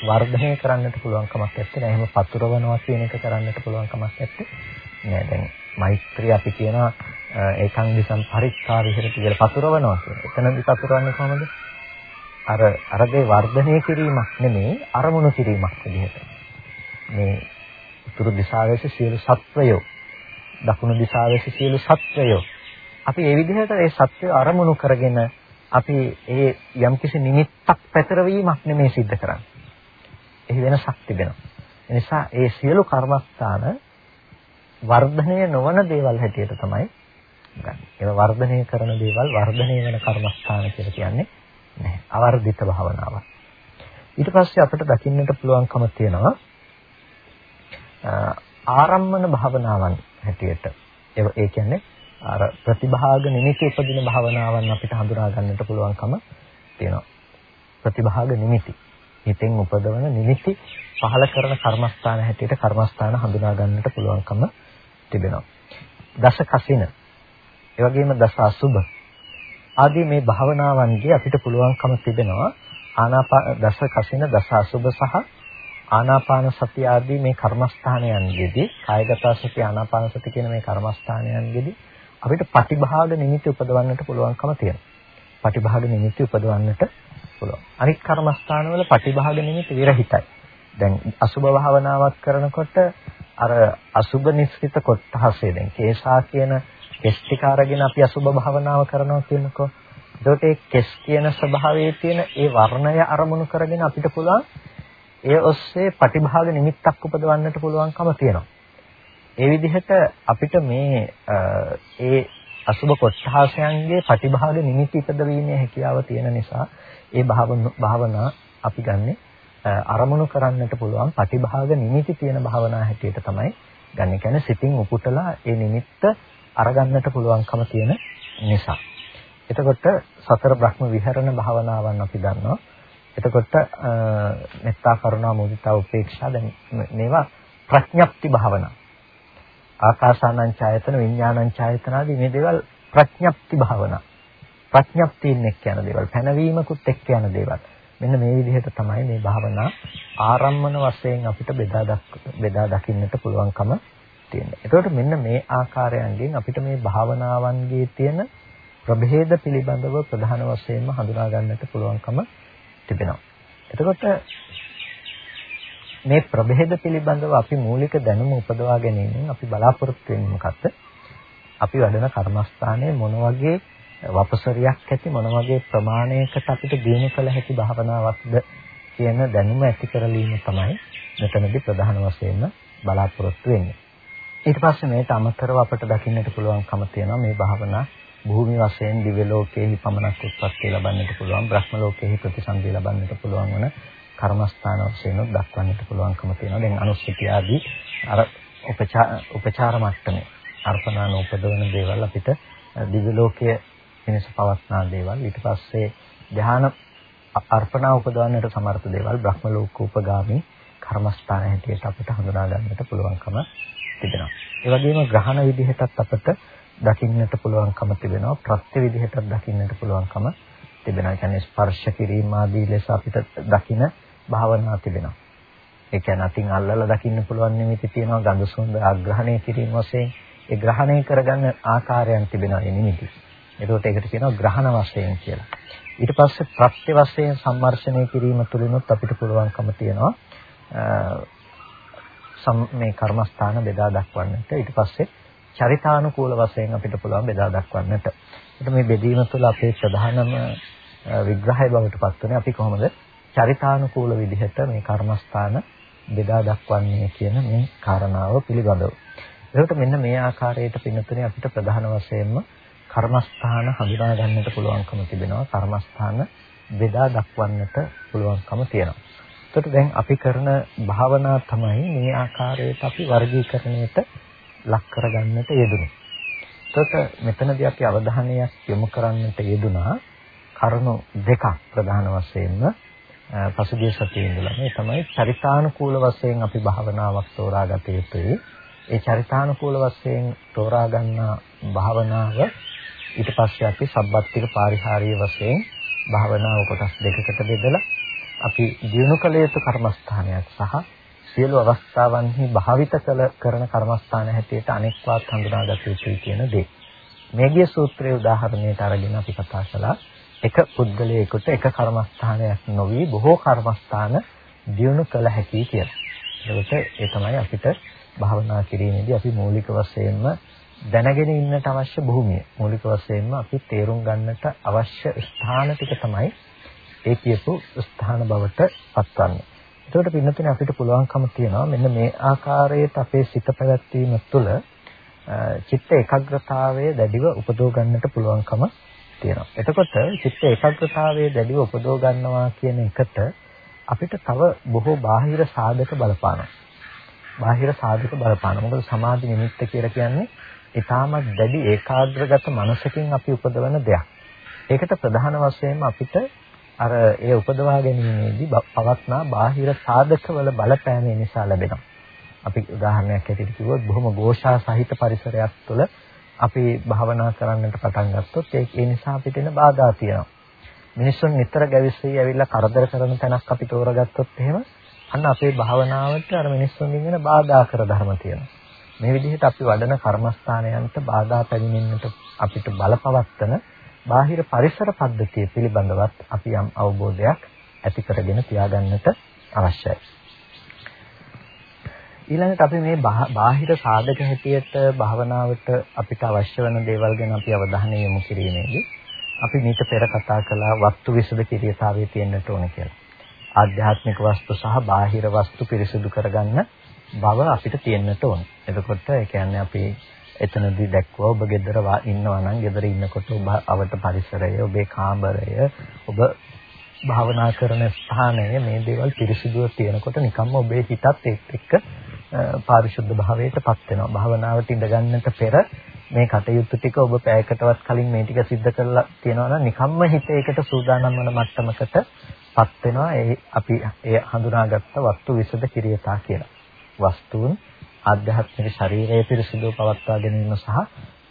වර්ධනය කරන්නට පුළුවන් කමක් නැත්තේ නෑ. එහෙම පතුරවනවා කියන එක කරන්නට පුළුවන් කමක් නැත්තේ නෑ දැන් මෛත්‍රිය අපි කියනවා ඒකං විසම් පරික්ඛා විහෙරති කියලා පතුරවනවා කියන. එතනදි පතුරවන්නේ කොහොමද? අර අරගේ වර්ධනය කිරීමක් නෙමෙයි අරමුණු කිරීමක් විදිහට. මේ උතුරු දිශාවේ සියලු සත්වයෝ දකුණු දිශාවේ සියලු සත්වයෝ අපි ඒ විදිහට ඒ සත්‍යය අරමුණු කරගෙන අපි ඒ යම්කිසි නිමිත්තක් පැතරවීමක් නෙමෙයි සිද්ධ කරන්නේ. එහි වෙනසක් තිබෙනවා. ඒ නිසා ඒ සියලු කර්මස්ථාන වර්ධනය නොවන දේවල් හැටියට තමයි ගන්න. ඒවා වර්ධනය කරන දේවල් වර්ධනය වෙන කර්මස්ථාන කියලා කියන්නේ නැහැ. අවර්ධිත භාවනාවක්. ඊට පස්සේ අපිට දකින්නට පුළුවන්කම තියෙනවා ආරම්මන භාවනාවන් හැටියට. ඒ කියන්නේ අර ප්‍රතිභාග නිමිති උපදින භාවනාවන් අපිට හඳුනා ගන්නට පුළුවන්කම තියෙනවා. ප්‍රතිභාග නිමිති. හිතෙන් උපදවන නිමිති පහල කරන කර්මස්ථාන හැටියට කර්මස්ථාන හඳුනා ගන්නට පුළුවන්කම තිබෙනවා. දස කසින, ඒ වගේම දස අසුබ ආදී මේ භාවනාවන්ගේ අපිට පුළුවන්කම තිබෙනවා ආනාපාන දස කසින දස අසුබ සහ ආනාපාන සති ආදී මේ කර්මස්ථානයන්ගෙදී කායගත සති ආනාපාන සති කියන මේ කර්මස්ථානයන්ගෙදී අපිට පටිභාග නිමිති උපදවන්නට පුළුවන්කම තියෙනවා. පටිභාග නිමිති උපදවන්නට පුළුවන්. අනිත් කර්මස්ථානවල පටිභාග නිමිති විරහිතයි. දැන් අසුබ භාවනාවක් කරනකොට අර අසුබ නිස්සිත කොටහසේ දැන් කේසා කියන කෙස් ටික අරගෙන අපි අසුබ භාවනාව කරනවා කියනකො. එතකොට ඒ කෙස් කියන ස්වභාවයේ තියෙන ඒ වර්ණය අරමුණු කරගෙන අපිට පුළුවන් ඒ ඔස්සේ ප්‍රතිභාග නිමිත්තක් උපදවන්නට පුළුවන්කම තියෙනවා. ඒ විදිහට අපිට මේ ඒ අසුබ කොට්ඨාසයන්ගේ ප්‍රතිභාග නිමිති ඉපදවීමේ හැකියාව තියෙන නිසා ඒ භාවනා අපි ගන්නෙ අරමුණු කරන්නට පුළුවන් ප්‍රතිභාග නිමිති තියෙන භාවනා හැටියට තමයි ගන්න. කියන්නේ සිතින් උපුටලා ඒ නිමිත්ත අරගන්නට පුළුවන්කම තියෙන නිසා. එතකොට සතර බ්‍රහ්ම විහරණ භාවනාවන් අපි දන්නවා. එතකොට මෙත්තා කරුණා මුදිතා උපේක්ෂා දැන් මේවා ප්‍රඥප්ති භාවනා. ආකාසානං ඡායතන විඥානං ඡායතන ආදී මේ දේවල් ප්‍රඥප්ති භාවනා. ප්‍රඥප්තියින් එක්ක යන දේවල්, පැනවීමකුත් එක්ක යන දේවල්. මෙන්න මේ විදිහට තමයි මේ භාවනා ආරම්මන වශයෙන් අපිට බෙදා බෙදා දකින්නට පුළුවන්කම තියෙන්නේ. එතකොට මෙන්න මේ ආකාරයන්ගෙන් අපිට මේ භාවනාවන්ගේ තියෙන ප්‍රභේද පිළිබඳව ප්‍රධාන වශයෙන්ම හඳුනා ගන්නට පුළුවන්කම තිබෙනවා. එතකොට මේ ප්‍රභේද පිළිබඳව අපි මූලික දැනුම උපදවා ගැනීමෙන් අපි බලාපොරොත්තු වෙන්නේ මොකක්ද? අපි වැඩන කර්මස්ථානයේ මොන වගේ වපසරියක් ඇති මොන වගේ ප්‍රමාණයකට අපිට දිනු කළ හැකි භාවනාවක්ද කියන දැනුම ඇති කරලීම තමයි මෙතනදී ප්‍රධාන වශයෙන්ම බලාපොරොත්තු වෙන්නේ. ඊට පස්සේ මේට අමතරව අපට දකින්නට පුළුවන්කම තියෙනවා මේ භාවනා භූමි වශයෙන් දිව්‍ය ලෝකයේහි පමණක් උත්පත්ති ලබන්නට පුළුවන් බ්‍රහ්ම ලෝකයේහි ප්‍රතිසන්දි ලබන්නට පුළුවන් වන කර්මස්ථාන වශයෙන් දක්වන්නට පුළුවන්කම තියෙනවා. දැන් අනුස්සතිය ආදී අර උපචාර උපචාර මට්ටමේ අර්පණාන උපදවන දේවල් අපිට දිව්‍ය ලෝකයේ වෙනස පවස්නා දේවල්. ඊට පස්සේ ධ්‍යාන අර්පණා උපදවන්නට සමර්ථ දේවල් බ්‍රහ්ම ලෝක උපගාමී කර්මස්ථාන හැටියට අපිට හඳුනා ගන්නට පුළුවන්කම තිබෙනවා. ඒ වගේම ග්‍රහණ විදිහටත් අපට දකින්නට පුළුවන්කම තිබෙනවා. ප්‍රත්‍ය විදිහටත් දකින්නට පුළුවන්කම තිබෙනවා. කියන්නේ ස්පර්ශ කිරීම ආදී ලෙස අපිට දකින භාවනා තිබෙනවා. ඒ කියන්නේ අතින් අල්ලලා දකින්න පුළුවන් නිමිති තියෙනවා ගඳ සුවඳ ආග්‍රහණය කිරීම වශයෙන් ඒ ග්‍රහණය කරගන්න ආකාරයන් තිබෙනවා මේ නිමිති. ඒකට ඒකට කියනවා ග්‍රහණ වශයෙන් කියලා. ඊට පස්සේ ප්‍රත්‍ය වශයෙන් සම්මර්ෂණය කිරීම තුළිනුත් අපිට පුළුවන්කම තියෙනවා මේ කර්මස්ථාන බෙදා දක්වන්නට ඊට පස්සේ චරිතානුකූල වශයෙන් අපිට පුළුවන් බෙදා දක්වන්නට. ඒත් මේ බෙදීම තුළ අපේ ප්‍රධානම විග්‍රහය බවට පත් වෙන්නේ අපි කොහොමද චරිතානුකූල විදිහට මේ කර්මස්ථාන බෙදා දක්වන්නේ කියන මේ කාරණාව පිළිබඳව. ඒකට මෙන්න මේ ආකාරයට පින්නතුනේ අපිට ප්‍රධාන වශයෙන්ම කර්මස්ථාන හඳුනා ගන්නට පුළුවන්කම තිබෙනවා. කර්මස්ථාන බෙදා දක්වන්නට පුළුවන්කම තියෙනවා. එතකොට දැන් අපි කරන භාවනා තමයි මේ ආකාරයට අපි වර්ගීකරණයට ලක් කරගන්නට යෙදුනේ. එතකොට මෙතනදී අපි අවධානයක් යොමු කරන්නට යෙදුනා කරුණු දෙකක් ප්‍රධාන වශයෙන්ම පසුගිය සතියේ ඉඳලා මේ තමයි චරිතානුකූල වශයෙන් අපි භාවනාවක් තෝරාගත යුතුයි. ඒ චරිතානුකූල වශයෙන් තෝරා ගන්නා භාවනාව ඊට පස්සේ අපි සබ්බත්තික පාරිහාරීය වශයෙන් භාවනාව කොටස් දෙකකට බෙදලා අපි දිනු කළ යුතු කර්මස්ථානයක් සහ සියලු අවස්ථාවන්හි භාවිත කළ කරන කර්මස්ථාන හැටියට අනෙක්වාත් හඳුනාගත යුතුයි කියන දේ. මේගිය සූත්‍රයේ උදාහරණයට අරගෙන අපි කතා කළා එක පුද්ගලයෙකුට එක කර්මස්ථානයක් නොවි බොහෝ කර්මස්ථාන දියුණු කළ හැකි කියලා. ඒකට ඒ තමයි අපිට භාවනා කිරීමේදී අපි මූලික වශයෙන්ම දැනගෙන ඉන්නට අවශ්‍ය භූමිය. මූලික වශයෙන්ම අපි තේරුම් ගන්නට අවශ්‍ය ස්ථාන ටික තමයි ඒ කියපු ස්ථාන බවට පත්වන්නේ. එතකොට පින්නතුනේ අපිට පුළුවන්කම තියෙනවා මෙන්න මේ ආකාරයට අපේ සිත පැවැත්වීම තුළ චිත්ත ඒකාග්‍රතාවය දැඩිව උපදව ගන්නට පුළුවන්කම තියෙනවා. එතකොට චිත්ත ඒකාග්‍රතාවය දැඩිව උපදව ගන්නවා කියන එකට අපිට තව බොහෝ බාහිර සාධක බලපානවා. බාහිර සාධක බලපානවා. මොකද සමාධි නිමිත්ත කියලා කියන්නේ ඊටමත් දැඩි ඒකාග්‍රගත මනසකින් අපි උපදවන දෙයක්. ඒකට ප්‍රධාන වශයෙන්ම අපිට අර ඒ උපදවා ගැනීමේදී පවත්නා බාහිර සාධකවල බලපෑම නිසා ලැබෙනවා. අපි උදාහරණයක් ඇටියට කිව්වොත් බොහොම ഘോഷා සහිත පරිසරයක් තුළ අපි භාවනා කරන්නට පටන් ගත්තොත් ඒ නිසා අපිට එන බාධා තියෙනවා. මිනිස්සුන් නිතර ගැවිසී ඇවිල්ලා කරදර කරන තැනක් අපි තෝරගත්තොත් එහෙම අන්න අපේ භාවනාවට අර මිනිස්සුන්ගෙන් එන බාධා කර ධර්ම තියෙනවා. මේ විදිහට අපි වඩන කර්මස්ථානයන්ට බාධා පැමිණෙන්නට අපිට බලපවත්තන බාහිර පරිසර පද්ධතිය පිළිබඳවත් අපි යම් අවබෝධයක් ඇති කරගෙන තියාගන්නට අවශ්‍යයි. ඊළඟට අපි මේ බාහිර සාධක හැටියට භාවනාවට අපිට අවශ්‍ය වෙන දේවල් ගැන අපි අවධානය යොමු කිරීමේදී අපි මීට පෙර කතා කළා වස්තු විසද කිරියතාවයේ තියෙන්නට ඕන කියලා. ආධ්‍යාත්මික වස්තු සහ බාහිර වස්තු පිරිසිදු කරගන්න බව අපිට තියෙන්නට ඕන. එතකොට ඒ කියන්නේ අපි එතනදී දැක්වුවා ඔබ ගෙදර ඉන්නවා නම් ගෙදර ඉන්නකොට ඔබ අවට පරිසරය, ඔබේ කාමරය, ඔබ භාවනා කරන ස්ථානය මේ දේවල් පිරිසිදුව තියෙනකොට නිකම්ම ඔබේ හිතත් ඒත් එක්ක පාරිශුද්ධ භාවයටපත් වෙනවා. භාවනාවට ඉඳ ගන්නට පෙර මේ කටයුතු ටික ඔබ පැයකටවත් කලින් මේ ටික සිද්ධ කරලා තියෙනවා නම් නිකම්ම හිත ඒකට සූදානම් වන මට්ටමකටපත් වෙනවා. ඒ අපි ඒ හඳුනාගත්ත වස්තු විසද කිරියතා කියලා. වස්තුන් ආධ්‍යාත්මික ශරීරය පිරිසිදුව පවත්වා ගැනීම සහ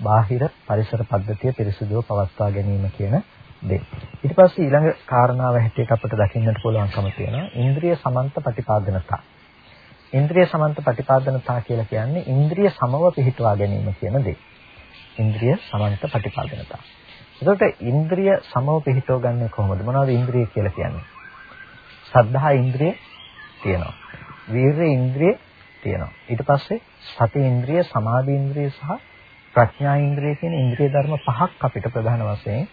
බාහිර පරිසර පද්ධතිය පිරිසිදුව පවත්වා ගැනීම කියන දේ. ඊට පස්සේ ඊළඟ කාරණාව හැටියට අපිට දකින්නට පුළුවන්කම තියෙනවා ඉන්ද්‍රිය සමන්ත ප්‍රතිපාදනතා. ඉන්ද්‍රිය සමන්ත ප්‍රතිපාදනතා කියලා කියන්නේ ඉන්ද්‍රිය සමව පිහිටුවා ගැනීම කියන දේ. ඉන්ද්‍රිය සමන්ත ප්‍රතිපාදනතා. එතකොට ඉන්ද්‍රිය සමව පිහිටව ගන්න කොහොමද? මොනවද ඉන්ද්‍රිය කියලා කියන්නේ? සද්ධා ඉන්ද්‍රිය තියෙනවා. වීර්ය ඉන්ද්‍රිය තියෙනවා. ඊට පස්සේ සති ඉන්ද්‍රිය, සමාධි ඉන්ද්‍රිය සහ ප්‍රඥා ඉන්ද්‍රිය කියන ඉන්ද්‍රිය ධර්ම පහක් අපිට ප්‍රධාන වශයෙන්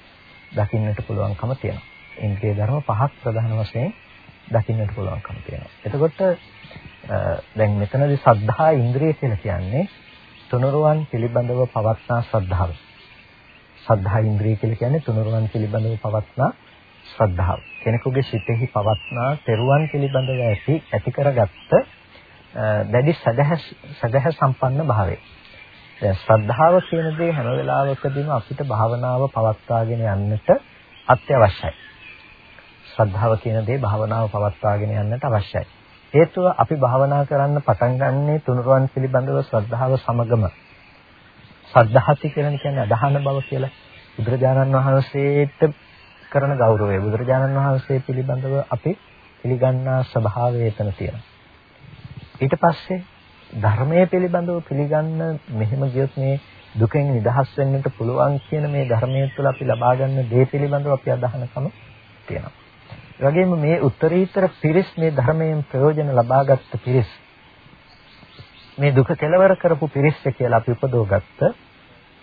දකින්නට පුළුවන්කම තියෙනවා. ඉන්ද්‍රිය ධර්ම පහක් ප්‍රධාන වශයෙන් දකින්නට පුළුවන්කම තියෙනවා. එතකොට දැන් මෙතනදී සද්ධා ඉන්ද්‍රිය කියලා කියන්නේ තුනුරුවන් පිළිබඳව පවත්නා ශ්‍රද්ධාව. සද්ධා ඉන්ද්‍රිය කියලා කියන්නේ තුනුරුවන් පිළිබඳව පවත්නා ශ්‍රද්ධාව. කෙනෙකුගේ සිතෙහි පවත්නා තෙරුවන් පිළිබඳව ඇති ඇති කරගත්ත දැඩි සදහ සදහ සම්පන්න භාවය. දැන් ශ්‍රද්ධාව කියන දේ හැම වෙලාවකදීම අපිට භාවනාව පවත්වාගෙන යන්නට අත්‍යවශ්‍යයි. ශ්‍රද්ධාව කියන දේ භාවනාව පවත්වාගෙන යන්නට අවශ්‍යයි. හේතුව අපි භාවනා කරන්න පටන් ගන්නේ තුනුරුවන් පිළිබඳව ශ්‍රද්ධාව සමගම. සද්ධාති කියලා කියන්නේ අදහන බව කියලා. බුදුරජාණන් වහන්සේට කරන ගෞරවය බුදුරජාණන් වහන්සේ පිළිබඳව අපි පිළිගන්නා ස්වභාවය එතන තියෙනවා. ඊට පස්සේ ධර්මයේ පිළිබඳව පිළිගන්න මෙහෙම ගියොත් මේ දුකෙන් නිදහස් වෙන්නට පුළුවන් කියන මේ ධර්මයේ තුළ අපි ලබා ගන්න දේ පිළිබඳව අපි අදහනකම තියෙනවා. ඒ වගේම මේ උත්තරීතර පිරිස් මේ ධර්මයෙන් ප්‍රයෝජන ලබාගත් පිරිස් මේ දුක කෙලවර කරපු පිරිස් කියලා අපි උපදවගත්ත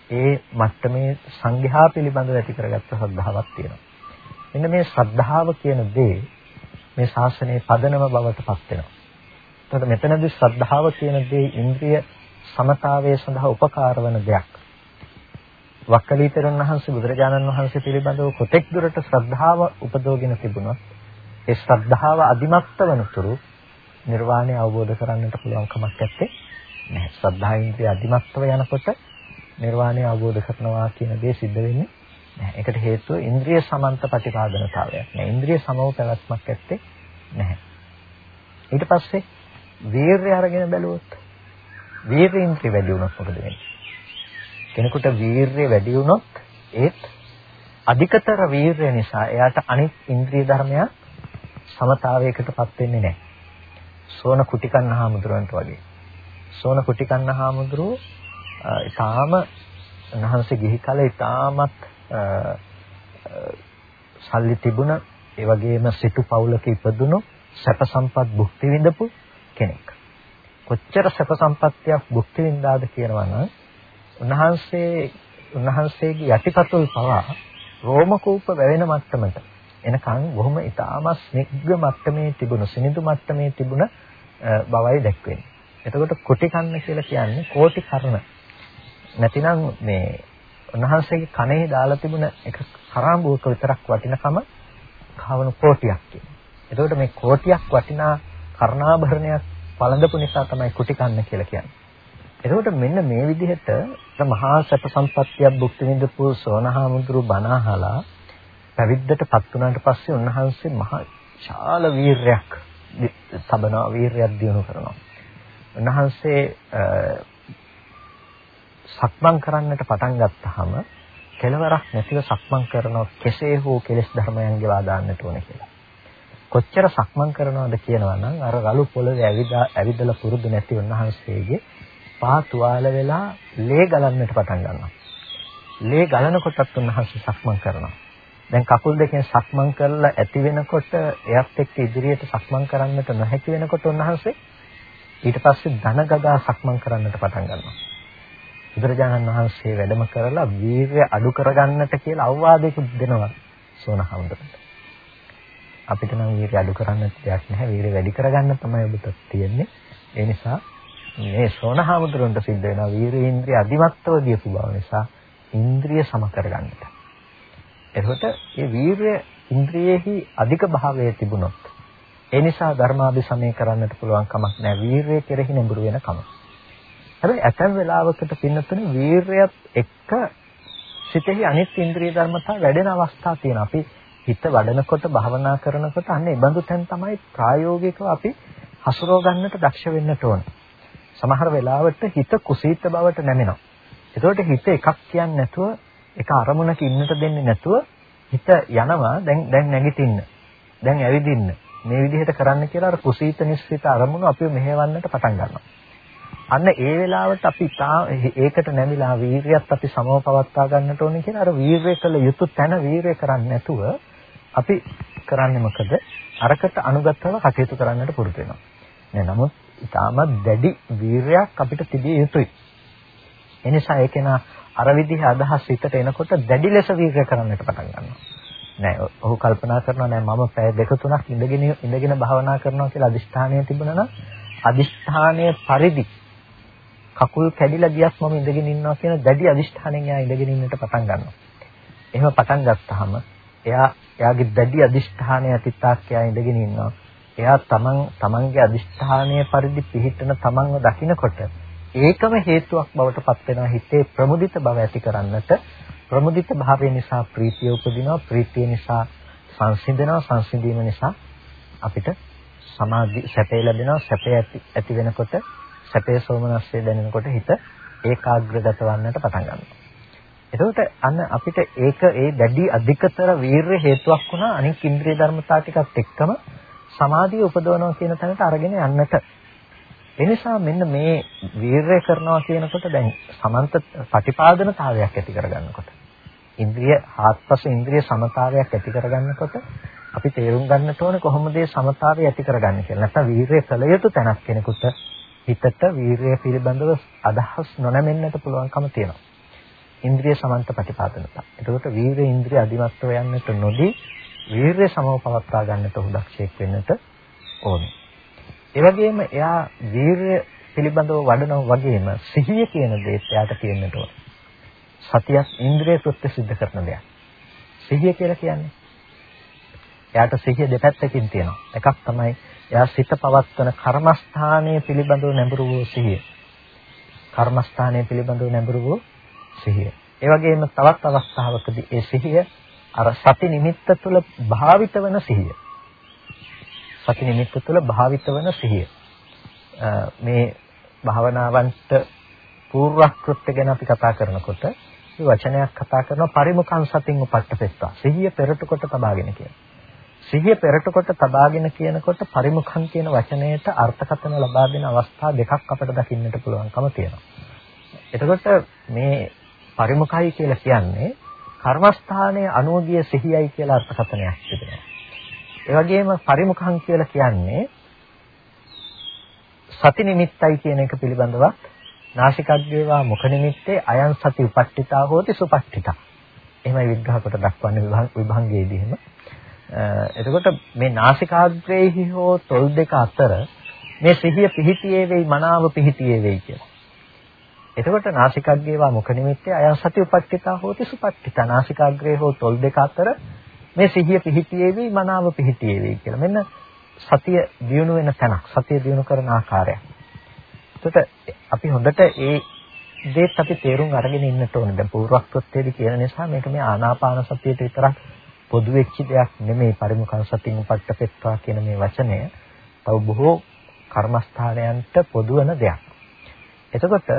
ඒ මට්ටමේ සංඝයා පිළිබඳව ඇති කරගත්ත ශ්‍රද්ධාවක් තියෙනවා. මෙන්න මේ ශ්‍රද්ධාව කියන දේ මේ ශාසනයේ පදනම බවට පත් වෙනවා. එතකොට මෙතනදී ශ්‍රද්ධාව කියන දේ ඉන්ද්‍රිය සමතාවයේ සඳහා උපකාර වන දෙයක්. වක්කලීතරන් වහන්සේ බුදුරජාණන් වහන්සේ පිළිබඳව කොතෙක් දුරට ශ්‍රද්ධාව උපදෝගෙන තිබුණොත් ඒ ශ්‍රද්ධාව අදිමත්ත වනතුරු නිර්වාණය අවබෝධ කරගන්නට පුළුවන් කමක් නැත්තේ නැහැ. ශ්‍රද්ධා ඉන්ද්‍රිය අදිමත්ව යනකොට නිර්වාණය අවබෝධ කරනවා කියන දේ සිද්ධ වෙන්නේ නැහැ. ඒකට හේතුව ඉන්ද්‍රිය සමන්ත ප්‍රතිපාදනතාවයක්. නෑ. ඉන්ද්‍රිය සමව පැවැත්මක් ඇත්තේ නැහැ. ඊට පස්සේ වීරය අරගෙන බැලුවොත් වීරය ඉන්ද්‍රිය වැඩි වුණොත් මොකද වෙන්නේ? කෙනෙකුට වීරය වැඩි වුණොත් ඒත් අධිකතර වීරය නිසා එයාට අනිත් ඉන්ද්‍රිය ධර්මයන් සමතාවයකටපත් වෙන්නේ නැහැ. සෝන කුටිකන්න හාමුදුරුවන්ට වගේ. සෝන කුටිකන්න හාමුදුරුව ඊටාම උන්වහන්සේ ගිහි කල ඊටාමත් සල්ලි තිබුණ ඒ වගේම සිටු පවුලක ඉපදුණු සැප සම්පත් භුක්ති විඳපු කෙනෙක්. කොච්චර සැප සම්පත්තියක් භුක්ති විඳාද කියනවා නම් උන්වහන්සේ උන්වහන්සේගේ යටිපතුල් පවා රෝම කූප වැවෙන මට්ටමට එනකන් බොහොම ඊටාමත් ස්නිග්ධ මට්ටමේ තිබුණු සිනිඳු මට්ටමේ තිබුණ බවයි දැක්වෙන්නේ. එතකොට කුටි කන්න කියලා කියන්නේ කෝටි කර්ණ. නැතිනම් මේ උන්වහන්සේගේ කනේ දාලා තිබුණ එක කරාඹුවක විතරක් වටිනකම කවණු කෝටියක් කියන්නේ. එතකොට මේ කෝටියක් වටිනා කර්ණාභරණයක් පළඳපු නිසා තමයි කුටි කන්න කියලා කියන්නේ. එතකොට මෙන්න මේ විදිහට මහා සැප සම්පත්තියක් භුක්ති විඳපු සෝනහාමුදුරු බණ අහලා පැවිද්දටපත් වුණාට පස්සේ උන්වහන්සේ මහා ශාල වීරයක් සබනවා වීරයක් දිනු කරනවා. උන්වහන්සේ සක්මන් කරන්නට පටන් ගත්තාම කෙලවරක් නැතිව සක්මන් කරනවා කෙසේ හෝ කෙලෙස් ධර්මයන්ගේ වාදාන්නට ඕන කියලා. කොච්චර සක්මන් කරනවද කියනවා නම් අර රළු පොළවේ ඇවිදා ඇවිදලා පුරුදු නැති උන්වහන්සේගේ පා තුවාල වෙලා ලේ ගලන්නට පටන් ගන්නවා. ලේ ගලනකොටත් උන්වහන්සේ සක්මන් කරනවා. දැන් කකුල් දෙකෙන් සක්මන් කරලා ඇති වෙනකොට එයත් එක්ක ඉදිරියට සක්මන් කරන්නට නොහැකි වෙනකොට උන්වහන්සේ ඊට පස්සේ ධන ගගා සක්මන් කරන්නට පටන් ගන්නවා. බුදුරජාණන් වහන්සේ වැඩම කරලා වීර්ය අඩු කරගන්නට කියලා අවවාදයකුත් දෙනවා සෝනහඳුරට. අපිට නම් වීර්ය අඩු කරන්න දෙයක් නැහැ. වීර්ය වැඩි කරගන්න තමයි ඔබට තියෙන්නේ. ඒ නිසා මේ සෝනහඳුරන්ට සිද්ධ වෙනවා වීර්ය ඉන්ද්‍රිය අධිමත්ව ගියපු බව නිසා ඉන්ද්‍රිය සම කරගන්නට. එතකොට මේ වීර්ය ඉන්ද්‍රියෙහි අධික භාවය තිබුණොත් ඒ නිසා ධර්මාභිසමය කරන්නට පුළුවන් කමක් නැහැ. වීර්යය කෙරෙහි නැඹුරු වෙන කම. හැබැයි ඇතැම් වෙලාවකට පින්නතුනේ වීර්යයත් එක්ක සිතෙහි අනිත් ඉන්ද්‍රිය ධර්මතා වැඩෙන අවස්ථා තියෙනවා. අපි හිත වඩනකොට භවනා කරනකොට අන්න ඒ බඳු තැන් තමයි ප්‍රායෝගිකව අපි හසුරව ගන්නට දක්ෂ වෙන්නට ඕන. සමහර වෙලාවට හිත කුසීත බවට නැමෙනවා. ඒකට හිත එකක් කියන්නේ නැතුව එක අරමුණක ඉන්නට දෙන්නේ නැතුව හිත යනවා දැන් දැන් නැගිටින්න. දැන් ඇවිදින්න. මේ විදිහට කරන්න කියලා අර කුසීත නිස්සිත අරමුණු අපිව මෙහෙවන්නට පටන් ගන්නවා. අන්න ඒ වෙලාවට අපි ඒකට නැමිලා වීරියත් අපි සමව පවත්වා ගන්නට ඕනේ කියලා අර වීරය කළ යුතු තැන වීරය කරන්නේ නැතුව අපි කරන්නේ මොකද? අරකට අනුගතව කටයුතු කරන්නට පුරුදු වෙනවා. නේ නමුත් ඊටමත් දැඩි වීරයක් අපිට තිබිය යුතුයි. එනිසා ඒකේන අර විදිහේ අදහස් හිතට එනකොට දැඩි ලෙස වීරය කරන්නට පටන් ගන්නවා. නෑ ඔහු කල්පනා කරනවා නෑ මම පැය දෙක තුනක් ඉඳගෙන ඉඳගෙන භාවනා කරනවා කියලා අදිෂ්ඨානය තිබුණා නම් අදිෂ්ඨානයේ පරිදි කකුල් කැඩිලා ගියත් මම ඉඳගෙන ඉන්නවා කියන දැඩි අදිෂ්ඨානයෙන් එයා ඉඳගෙන ඉන්නට පටන් ගන්නවා. එහෙම පටන් ගත්තාම එයා එයාගේ දැඩි අදිෂ්ඨානය අතිතාක් එයා ඉඳගෙන ඉන්නවා. එයා තමන් තමන්ගේ අදිෂ්ඨානය පරිදි පිහිටන තමන්ව දකිනකොට ඒකම හේතුවක් බවට පත් වෙනවා හිතේ ප්‍රමුදිත බව ඇති කරන්නට ප්‍රමුදිත භාවය නිසා ප්‍රීතිය උපදිනවා ප්‍රීතිය නිසා සංසිඳනවා සංසිඳීම නිසා අපිට සමාධි සැපේ ලැබෙනවා සැපේ ඇති වෙනකොට සැපේ සෝමනස්සේ දැනෙනකොට හිත ඒකාග්‍රගත වන්නට පටන් ගන්නවා. එතකොට අන්න අපිට ඒක ඒ දැඩි අධිකතර වීරය හේතුවක් වුණා අනික් ඉන්ද්‍රිය ධර්මතා ටිකත් එක්කම සමාධිය උපදවනවා කියන තැනට අරගෙන යන්නට. එනිසා මෙන්න මේ වීරය කරනවා කියනකොට දැන් සමන්ත ප්‍රතිපාදනතාවයක් ඇති කරගන්නකොට ඉන්ද්‍රිය හාත්පස ඉන්ද්‍රිය සමතාවයක් ඇති කරගන්නකොට අපි තේරුම් ගන්නට ඕනේ කොහොමද මේ සමතාවය ඇති කරගන්නේ කියලා. නැත්නම් වීරය කළ යුතු තැනක් කෙනෙකුට හිතට වීරය පිළිබඳව අදහස් නොනැමෙන්නට පුළුවන්කම තියෙනවා. ඉන්ද්‍රිය සමන්ත ප්‍රතිපාදනතා. එතකොට වීරය ඉන්ද්‍රිය අධිමත්ව යන්නට නොදී වීරය සමව පවත්වා ගන්නට උහු දක්ෂයෙක් වෙන්නට ඕනේ. ඒ වගේම එයා වීරය පිළිබඳව වඩනවා වගේම සිහිය කියන දේත් එයාට තියෙන්නට ඕනේ. සතියක් ඉන්ද්‍රිය කෘත්‍ය સિદ્ધ කරන දෙයක්. සිහිය කියලා කියන්නේ එයාට සිහිය දෙපැත්තකින් තියෙනවා. එකක් තමයි එයා සිත පවත්වන කර්මස්ථානයේ පිළිබඳව නැඹුරු වූ සිහිය. කර්මස්ථානයේ පිළිබඳව නැඹුරු වූ සිහිය. ඒ වගේම තවත් අවස්ථාවකදී ඒ සිහිය අර සති නිමිත්ත තුළ භාවිත වන සිහිය. සති නිමිත්ත තුළ භාවිත වන සිහිය. මේ භාවනාවන්ට පූර්වක්‍ෘත්‍ය ගැන අපි කතා කරනකොට මේ වචනයක් කතා කරනවා පරිමුඛං සතින් උපට්ඨපෙත්තා. සිහිය පෙරට කොට තබාගෙන කියන. සිහිය පෙරට කොට තබාගෙන කියනකොට පරිමුඛන් කියන වචනයට අර්ථකථන ලබා දෙන අවස්ථා දෙකක් අපිට දකින්නට පුළුවන්කම තියෙනවා. එතකොට මේ පරිමුඛයි කියලා කියන්නේ කර්මස්ථානයේ අනුගිය සිහියයි කියලා අර්ථකථනයක් තිබෙනවා. ඒ වගේම පරිමුඛං කියලා කියන්නේ සති නිමිත්තයි කියන එක පිළිබඳවත් නාසිකග්ගේවා මුඛ නිමිත්තේ අයං සති උපට්ඨිතා හෝති සුපට්ඨිතා. එහෙමයි විග්‍රහ කොට දක්වන්නේ විභංගයේදී එහෙම. එතකොට මේ නාසිකාග්‍රේහි හෝ තොල් දෙක අතර මේ සිහිය පිහිටියේ වෙයි මනාව පිහිටියේ වෙයි කියලා. එතකොට නාසිකාග්‍රේවා මුඛ නිමිත්තේ අයං සති උපට්ඨිතා හෝති සුපට්ඨිතා. නාසිකාග්‍රේ හෝ තොල් දෙක අතර මේ සිහිය පිහිටියේ වෙයි මනාව පිහිටියේ වෙයි කියලා. මෙන්න සතිය දියුණු වෙන තැනක්. සතිය දියුණු කරන ආකාරයක්. එතකොට අපි හොඳට ඒ දේත් අපි තේරුම් අරගෙන ඉන්නට ඕනේ. දැන් පූර්වක්‍ෘත්‍යයේදී කියන නිසා මේක මේ ආනාපාන සතියට විතරක් පොදු වෙච්ච දෙයක් නෙමෙයි පරිමුඛං සතින් උපට්ඨපෙත්වා කියන මේ වචනය. තව බොහෝ කර්මස්ථානයන්ට පොදු වෙන දෙයක්. එතකොට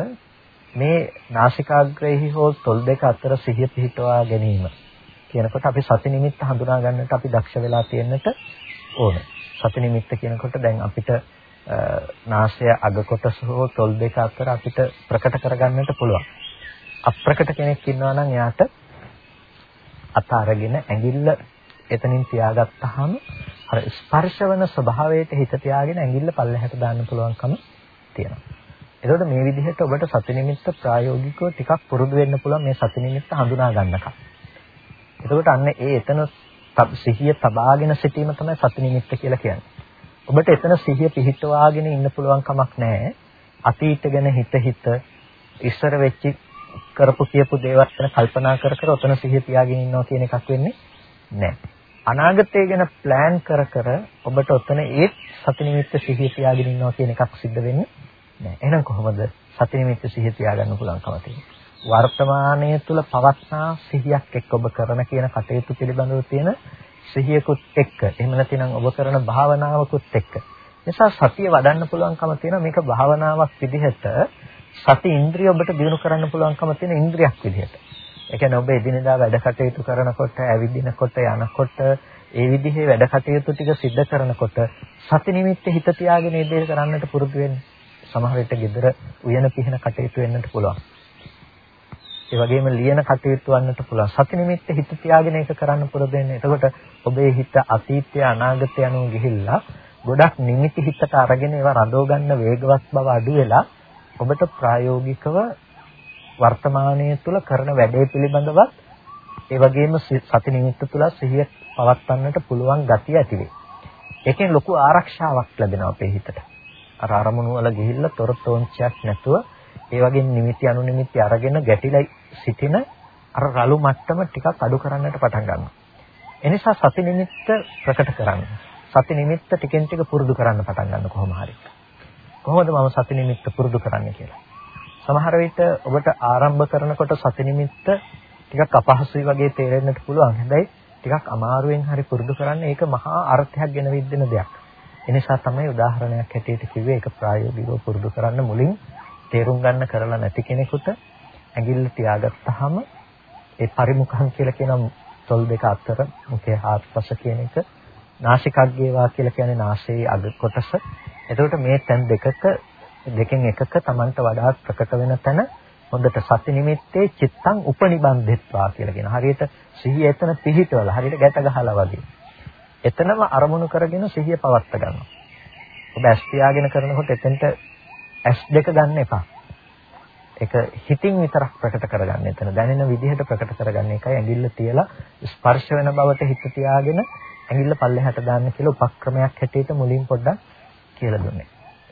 මේ නාසිකාග්‍රේහි හෝ තොල් දෙක අතර සිහිය පිහිටවා ගැනීම කියනකොට අපි සති නිමිත්ත හඳුනා ගන්නට අපි දක්ෂ වෙලා තියෙන්නට ඕනේ. සති නිමිත්ත කියනකොට දැන් අපිට නාසය අග කොටස හෝ තොල් දෙක අතර අපිට ප්‍රකට කරගන්නට පුළුවන්. අප්‍රකට කෙනෙක් ඉන්නවා නම් එයාට අත අරගෙන ඇඟිල්ල එතනින් තියාගත්තාම අර ස්පර්ශවන ස්වභාවයට හිත තියාගෙන ඇඟිල්ල පල්ලෙහාට දාන්න පුළුවන්කම තියෙනවා. එතකොට මේ විදිහට ඔබට සති නිමිත්ත ප්‍රායෝගිකව ටිකක් පුරුදු වෙන්න පුළුවන් මේ සති නිමිත්ත හඳුනා ගන්නකම්. එතකොට අන්න ඒ එතන සිහිය තබාගෙන සිටීම තමයි සති නිමිත්ත කියලා කියන්නේ. ඔබට එතන සිහිය පිහිටවාගෙන ඉන්න පුළුවන් කමක් නැහැ. අතීත ගැන හිත හිත ඉස්සර වෙච්ච කරපු කියපු දේවල් ගැන කල්පනා කර කර ඔතන සිහිය තියාගෙන ඉන්නවා කියන එකක් වෙන්නේ නැහැ. අනාගතය ගැන ප්ලෑන් කර කර ඔබට ඔතන ඒ සති නිමිත්ත සිහිය තියාගෙන ඉන්නවා කියන එකක් සිද්ධ වෙන්නේ නැහැ. එහෙනම් කොහොමද සති නිමිත්ත සිහිය තියාගන්න පුළුවන්කම තියෙන්නේ? වර්තමානයේ තුල පවත්නා සිහියක් එක්ක ඔබ කරන කියන කටයුතු පිළිබඳව තියෙන සිහියකුත් එක්ක එහෙම නැතිනම් ඔබ කරන භාවනාවකුත් එක්ක නිසා සතිය වඩන්න පුළුවන්කම තියෙනවා මේක භාවනාවක් විදිහට සති ඉන්ද්‍රිය ඔබට දිනු කරන්න පුළුවන්කම තියෙන ඉන්ද්‍රියක් විදිහට. ඒ කියන්නේ ඔබ එදිනෙදා වැඩ කටයුතු කරනකොට, ඇවිදිනකොට, යනකොට, ඒ විදිහේ වැඩ කටයුතු ටික සිද්ධ කරනකොට සති නිමිත්ත හිත තියාගෙන මේ දේ කරන්නට පුරුදු වෙන්න. සමහර විට gedara උයන පිහින කටයුතු වෙන්නට පුළුවන්. ඒ වගේම ලියන කටයුතු වන්නට පුළුවන්. සති නිමිත්ත හිත තියාගෙන ඒක කරන්න පුරුදු වෙන්න. එතකොට ඔබේ හිත අතීතය අනාගතය අනුව ගිහිල්ලා ගොඩක් නිමිති හිතට අරගෙන ඒවා රඳව ගන්න වේගවත් බව අඩු වෙලා ඔබට ප්‍රායෝගිකව වර්තමානයේ තුල කරන වැඩේ පිළිබඳවත් ඒ වගේම සති නිමිත්ත තුල සිහිය පවත්වන්නට පුළුවන් ගතිය ඇති වෙයි. ඒකෙන් ලොකු ආරක්ෂාවක් ලැබෙනවා අපේ හිතට. අර අරමුණු වල ගිහිල්ලා තොරතෝංචයක් නැතුව ඒ වගේ නිමිති අනුනිමිති අරගෙන ගැටිලා සිටින අර රළු මට්ටම ටිකක් අඩු කරන්නට පටන් ගන්නවා. එනිසා සති නිමිත්ත ප්‍රකට කරන්න. සති නිමිත්ත ටිකෙන් ටික පුරුදු කරන්න පටන් ගන්න කොහොම හරි. කොහොමද මම සති නිමිත්ත පුරුදු කරන්නේ කියලා. සමහර විට ඔබට ආරම්භ කරනකොට සති නිමිත්ත ටිකක් අපහසුයි වගේ තේරෙන්නට පුළුවන්. හැබැයි ටිකක් අමාරුවෙන් හරි පුරුදු කරන්න ඒක මහා අර්ථයක් ගෙන විදින දෙයක්. එනිසා තමයි උදාහරණයක් හැටියට කිව්වේ ඒක ප්‍රායෝගිකව පුරුදු කරන්න මුලින් තේරුම් ගන්න කරලා නැති කෙනෙකුට ඇඟිල්ල තියාගත්තාම ඒ පරිමුඛං කියලා කියන තොල් දෙක අතර මුඛයේ හාත්පස කියන එක නාසිකග්ගේවා කියලා කියන්නේ නාසයේ අග කොටස. එතකොට මේ තැන් දෙකක දෙකෙන් එකක Tamanට වඩාත් ප්‍රකට වෙන තැන හොඳට සති නිමිත්තේ චිත්තං උපනිබන්ධෙත්වා කියලා කියන. හරියට සිහිය එතන පිහිටවල හරියට ගැට ගහලා වගේ. එතනම අරමුණු කරගෙන සිහිය පවත්ත ගන්නවා. ඔබ ඇස් පියාගෙන කරනකොට එතෙන්ට S2 ගන්න එපා. ඒක හිතින් විතරක් ප්‍රකට කරගන්න. එතන දැනෙන විදිහට ප්‍රකට කරගන්න එකයි ඇඟිල්ල තියලා ස්පර්ශ වෙන බවට හිත තියාගෙන ඇඟිල්ල පල්ලෙහාට දාන්න කියලා උපක්‍රමයක් හැටියට මුලින් පොඩ්ඩක් කියලා දුන්නේ.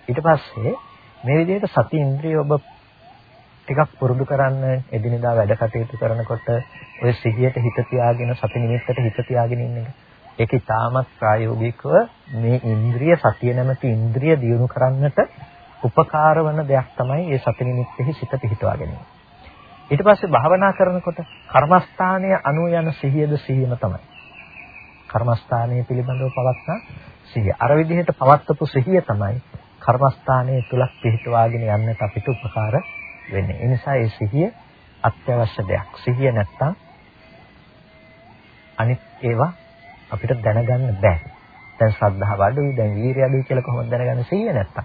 ඊට පස්සේ මේ විදිහට සති ඉන්ද්‍රිය ඔබ ටිකක් පුරුදු කරන්න එදිනෙදා වැඩ කටයුතු කරනකොට ඔය සිහියට හිත තියාගෙන සති නිමිත්තට හිත තියාගෙන ඉන්න එක. ඒක ඉතාමත් ප්‍රායෝගිකව මේ ඉන්ද්‍රිය සතිය නැමැති ඉන්ද්‍රිය දියුණු කරන්නට උපකාර වන දෙයක් තමයි මේ සති නිමිත්තෙහි සිත පිහිටවා ගැනීම. ඊට පස්සේ භාවනා කරනකොට කර්මස්ථානයේ අනු යන සිහියද සිහියම තමයි. කර්මස්ථානයේ පිළිබඳව පවත්නා සිහිය. අර විදිහට පවත්වපු සිහිය තමයි කර්මස්ථානයේ තුලක් පිහිටවාගෙන යන්නට අපිට උපකාර වෙන්නේ. ඒ නිසා මේ සිහිය අත්‍යවශ්‍ය දෙයක්. සිහිය නැත්තම් අනිත් ඒවා අපිට දැනගන්න බෑ. දැන් ශ්‍රද්ධාව අඩුයි, දැන් වීරිය අඩුයි කියලා කොහොමද දැනගන්නේ සිහිය නැත්තම්?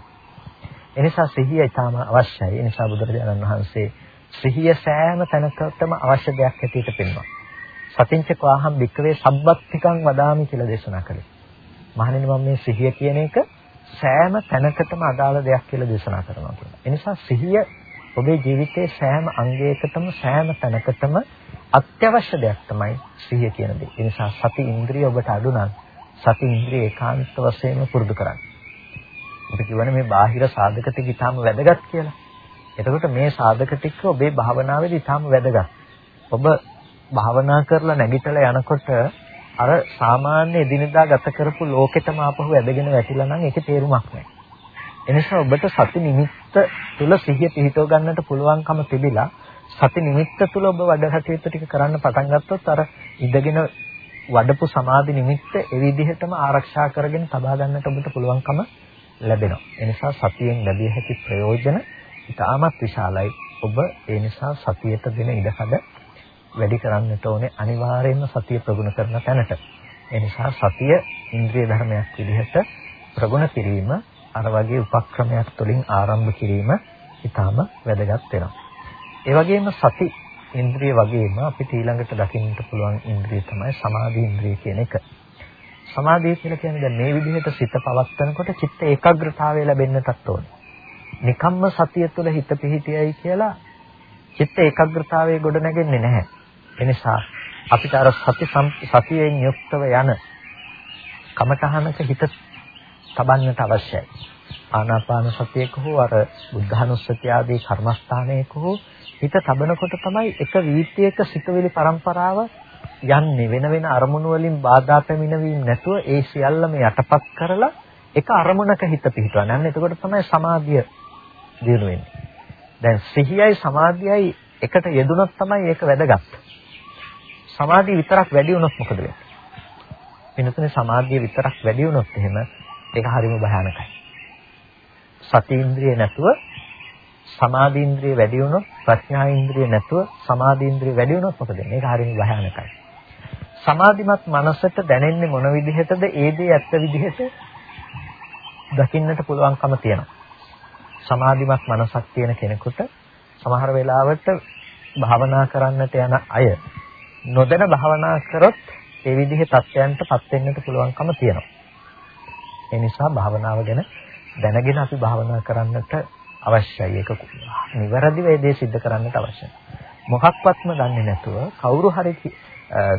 එනිසා සිහිය ඊටාම අවශ්‍යයි. එනිසා බුදුරජාණන් වහන්සේ සිහිය සෑම තැනකටම අවශ්‍ය දෙයක් හැටියට පෙන්වනවා. සතිංච කවාහම් වික්‍රේ සබ්බත්තිකං වදාමි කියලා දේශනා කළේ. මහණෙනි මම මේ සිහිය කියන එක සෑම තැනකටම අදාළ දෙයක් කියලා දේශනා කරනවා කියනවා. එනිසා සිහිය ඔබේ ජීවිතයේ සෑම අංගයකටම සෑම තැනකටම අත්‍යවශ්‍ය දෙයක් තමයි සිහිය කියන දේ. ඒ නිසා සති ඉන්ද්‍රිය ඔබට අඩු නම් සති ඉන්ද්‍රිය ඒකාන්ත වශයෙන්ම පුරුදු කරන්න. අපි කියවනේ මේ බාහිර සාධක ටික ඊටාම වැදගත් කියලා. එතකොට මේ සාධක ටික ඔබේ භාවනාවේදී ඊටාම වැදගත්. ඔබ භාවනා කරලා නැගිටලා යනකොට අර සාමාන්‍ය එදිනෙදා ගත කරපු ලෝකෙටම ආපහු ඇදගෙන වැටිලා නම් ඒකේ තේරුමක් නැහැ. එනිසා ඔබට සති නිමිත්ත තුල සිහිය පිහිටව ගන්නට පුළුවන්කම තිබිලා සති නිමිත්ත තුල ඔබ වැඩ කටයුතු ටික කරන්න පටන් ගත්තොත් අර ඉඳගෙන වඩපු සමාධි නිමිත්ත ඒ විදිහටම ආරක්ෂා කරගෙන තබා ගන්නට ඔබට පුළුවන්කම ලැබෙනවා. ඒ නිසා සතියෙන් ලැබිය හැකි ප්‍රයෝජන ඉතාමත් විශාලයි. ඔබ ඒ නිසා සතියට දෙන ඉඩකඩ වැඩි කරන්නට ඕනේ අනිවාර්යයෙන්ම සතිය ප්‍රගුණ කරන තැනට. ඒ නිසා සතිය ඉන්ද්‍රිය ධර්මයක් විදිහට ප්‍රගුණ කිරීම අර වගේ උපක්‍රමයක් තුළින් ආරම්භ කිරීම ඊටාම වැදගත් වෙනවා. ඒ වගේම සති ඉන්ද්‍රිය වගේම අපිට ඊළඟට දකින්නට පුළුවන් ඉන්ද්‍රිය තමයි සමාධි ඉන්ද්‍රිය කියන එක. සමාධිය කියලා කියන්නේ දැන් මේ විදිහට සිත පවත්නකොට චිත්ත ඒකාග්‍රතාවය ලැබෙන්නටත් ඕනේ. නිකම්ම සතිය තුළ හිත පිහිටියයි කියලා චිත්ත ඒකාග්‍රතාවයේ ගොඩ නැගෙන්නේ නැහැ. එනිසා අපිට අර සති සතියෙන් යුක්තව යන කමඨහනක හිත තබන්නට අවශ්‍යයි. ආනාපාන සතියක හෝ අර බුද්ධානුස්සතිය ආදී කර්මස්ථානයක හෝ හිත තබනකොට තමයි එක වීතියක සිතවිලි પરම්පරාව යන්නේ වෙන වෙන අරමුණු වලින් බාධා පැමිණවීම නැතුව ඒ සියල්ලම යටපත් කරලා එක අරමුණක හිත පිහිටවන්න. අන්න එතකොට තමයි සමාධිය දිනු වෙන්නේ. දැන් සිහියයි සමාධියයි එකට යෙදුනොත් තමයි ඒක වැදගත්. සමාධිය විතරක් වැඩි වුණොත් මොකද වෙන්නේ? වෙනතුනේ සමාධිය විතරක් වැඩි වුණොත් එහෙම ඒක හරිම භයානකයි. සති ඉන්ද්‍රිය නැතුව සමාධි ඉන්ද්‍රිය වැඩි වුණොත් ප්‍රඥා ඉන්ද්‍රිය නැතුව සමාධි ඉන්ද්‍රිය වැඩි වුණොත් මොකද වෙන්නේ? ඒක හරිම භයානකයි. සමාධිමත් මනසට දැනෙන්නේ මොන විදිහටද? ඒ දේ ඇත්ත විදිහට දකින්නට පුළුවන්කම තියෙනවා. සමාධිමත් මනසක් තියෙන කෙනෙකුට සමහර වෙලාවට භාවනා කරන්නට යන අය නොදැන භාවනා කරොත් ඒ විදිහේ තත්ත්වයන්ටපත් වෙන්නට පුළුවන්කම තියෙනවා. ඒ නිසා භාවනාව ගැන දැනගෙන අපි භාවනා කරන්නට අවශ්‍යයි. ඒක නිවැරදිව ඒ දේ සිද්ධ කරන්නට අවශ්‍යයි. මොකක්වත්ම දන්නේ නැතුව කවුරු හරි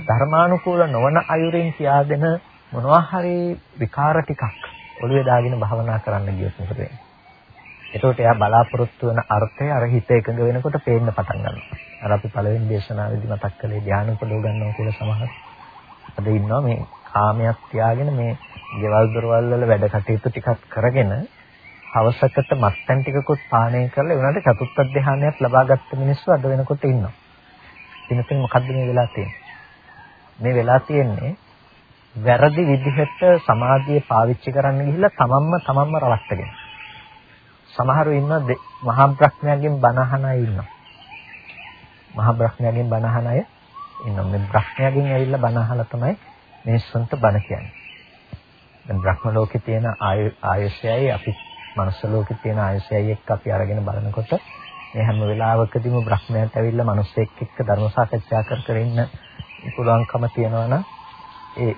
ධර්මානුකූල නොවන අයුරින් කියාදෙන මොනවා හරි විකාර ටිකක් ඔළුවේ දාගෙන භාවනා කරන්න ගියොත් මොකද වෙන්නේ? එතකොට එයා බලාපොරොත්තු වෙන අර්ථය අර හිත එකඟ වෙනකොට පේන්න පටන් ගන්නවා. අර අපි පළවෙනි දේශනාවේදී මතක් කළේ ධානය උපදව ගන්නවා කියලා සමහර. අද ඉන්නවා මේ කාමයක් තියාගෙන මේ ගෙවල් දොරවල් වල වැඩ කටයුතු ටිකක් කරගෙන හවසකට මත්පැන් ටිකකුත් පානය කරලා ඒ උනාට චතුත්ථ ධානයක් ලබාගත්ත මිනිස්සු අද වෙනකොට ඉන්නවා. ඉතින් මොකද්ද මේ වෙලා තියෙන්නේ? මේ වෙලා තියෙන්නේ වැරදි විදිහට සමාධිය පාවිච්චි කරන්න ගිහිල්ලා තමන්ම තමන්ම රවට්ටගෙන. සමහරු ඉන්න මහා බ්‍රහ්මයාගෙන් බණහන අය ඉන්නවා. මහා බ්‍රහ්මයාගෙන් බණහන අය ඉන්නවා. මේ බ්‍රහ්මයාගෙන් ඇවිල්ලා බණහලා තමයි මිනිස්සුන්ට බණ කියන්නේ. දැන් බ්‍රහ්ම ලෝකේ තියෙන ආයශයයි අපි මනුස්ස ලෝකේ තියෙන ආයශයයි එක්ක අපි අරගෙන බලනකොට මේ හැම වෙලාවකදීම බ්‍රහ්මයාට ඇවිල්ලා මිනිස්සෙක් එක්ක ධර්ම සාකච්ඡා කර කර ඉන්න පුළුවන්කම තියනවා නම් ඒ